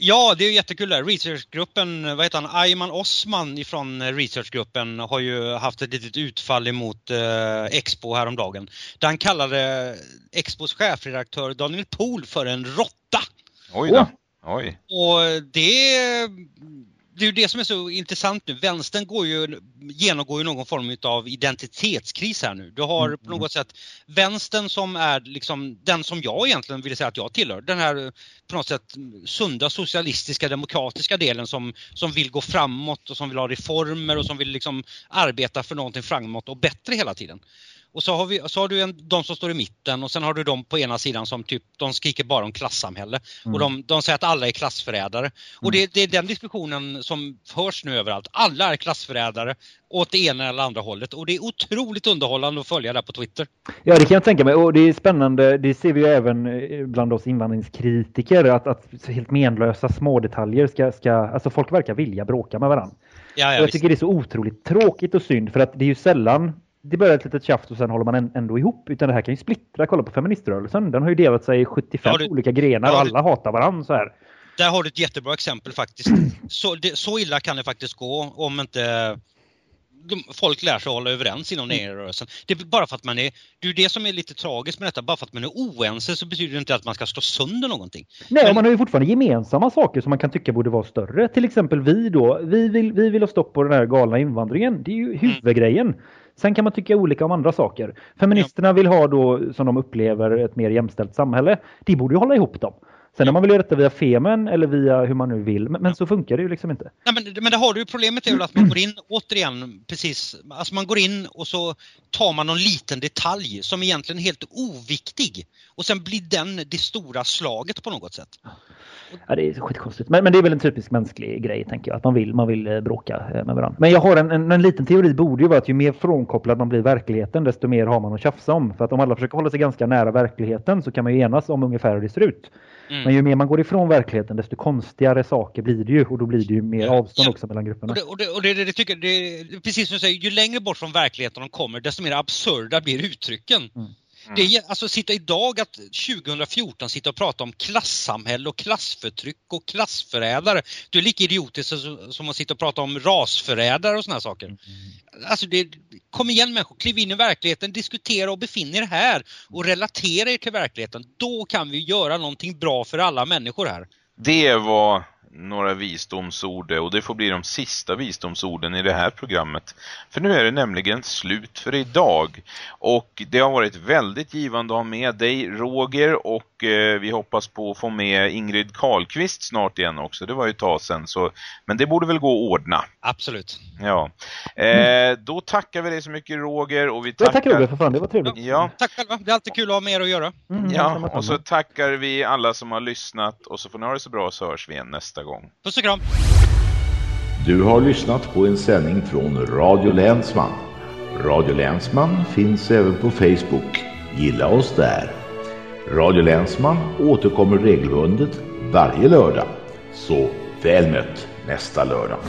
Ja, det är ju jättekul där. Researchgruppen, vad heter han, Ayman Osman ifrån eh, researchgruppen har ju haft ett litet utfall emot eh, Expo häromdagen. Där han kallade Expos chefredaktör Daniel Pohl för en råtta. Oj då. Oj. Och det, det är ju det som är så intressant nu. Vänstern går ju, genomgår ju någon form av identitetskris här nu. Du har Mm. på något sätt vänstern som är liksom den som jag egentligen vill säga att jag tillhör. Den här på något sätt sunda socialistiska demokratiska delen som, som vill gå framåt och som vill ha reformer och som vill liksom arbeta för någonting framåt och bättre hela tiden. Och så har, vi, så har du en, de som står i mitten och sen har du de på ena sidan som typ, de skriker bara om klassamhälle. Mm. Och de, de säger att alla är klassförrädare. Och det, det är den diskussionen som hörs nu överallt. Alla är klassförrädare åt det ena eller andra hållet. Och det är otroligt underhållande att följa det på Twitter. Ja, det kan jag tänka mig. Och det är spännande. Det ser vi ju även eh, bland oss invandringskritiker. Att, att helt menlösa små detaljer ska, ska... Alltså folk verkar vilja bråka med varandra. Ja, ja, jag visst. tycker det är så otroligt tråkigt och synd. För att det är ju sällan det börjar ett litet tjafs och sen håller man ändå ihop. Utan det här kan ju splittra. Kolla på feministrörelsen. Den har ju delat sig i 75 Ja, det- olika grenar och alla hatar varandra så här. Där har du ett jättebra exempel faktiskt. [CLEARS THROAT] Så, det, så illa kan det faktiskt gå om inte de, folk lär sig att hålla överens inom egna rörelsen. Det är bara för att man är, det är det som är lite tragiskt med detta, bara för att man är oense så betyder det inte att man ska slå sönder någonting. Nej, Men- man har ju fortfarande gemensamma saker som man kan tycka borde vara större. Till exempel vi då. Vi vill, vi vill ha stopp på den här galna invandringen. Det är ju huvudgrejen. Sen kan man tycka olika om andra saker. Feministerna vill ha då, som de upplever, ett mer jämställt samhälle. Det borde ju hålla ihop dem. Sen om man vill göra detta via Femen eller via hur man nu vill. Men, men så funkar det ju liksom inte. Nej, men, men det har du ju problemet är väl att man går in, återigen, precis, alltså man går in och så tar man någon liten detalj som egentligen är helt oviktig och sen blir den det stora slaget på något sätt. Ja, det är skitkonstigt. Men, men det är väl en typisk mänsklig grej, tänker jag. Att man vill, man vill eh, bråka eh, med varandra. Men jag har en, en, en liten teori borde ju vara att ju mer frånkopplad man blir verkligheten, desto mer har man att tjafsa om. För att om alla försöker hålla sig ganska nära verkligheten så kan man ju enas om ungefär hur det ser ut. Mm. Men ju mer man går ifrån verkligheten, desto konstigare saker blir det ju. Och då blir det ju mer avstånd ja. också mellan grupperna. Och det, och det, och det, det, tycker, precis som du säger, ju längre bort från verkligheten de kommer, desto mer absurda blir uttrycken. Det är, alltså sitta idag att 2014 sitta och prata om klassamhälle och klassförtryck och klassförrädare. Du är lika idiotisk som, att sitta och prata om rasförrädare och såna här saker. Alltså det, kom igen människor, kliv in i verkligheten, diskutera och befinn er här och relatera er till verkligheten. Då kan vi göra någonting bra för alla människor här. Det var några visdomsord och det får bli de sista visdomsorden i det här programmet. För nu är det nämligen slut för idag. Och det har varit väldigt givande att ha med dig Roger och eh, vi hoppas på att få med Ingrid Karlqvist snart igen också. Det var ju ett tag sedan så, men det borde väl gå att ordna. Absolut. Ja. Eh, då tackar vi dig så mycket Roger och vi Ja, tackar... tack Roger för fan, det var trevligt. Ja, Tack själva, det är alltid kul att ha med er att göra. Mm, ja, och så tackar vi alla som har lyssnat och så får ni ha det så bra så hörs vi igen nästa gång. Puss och kram! Du har lyssnat på en sändning från Radio Länsman. Radio Länsman finns även på Facebook. Gilla oss där. Radio Länsman återkommer regelbundet varje lördag. Så väl mött nästa lördag.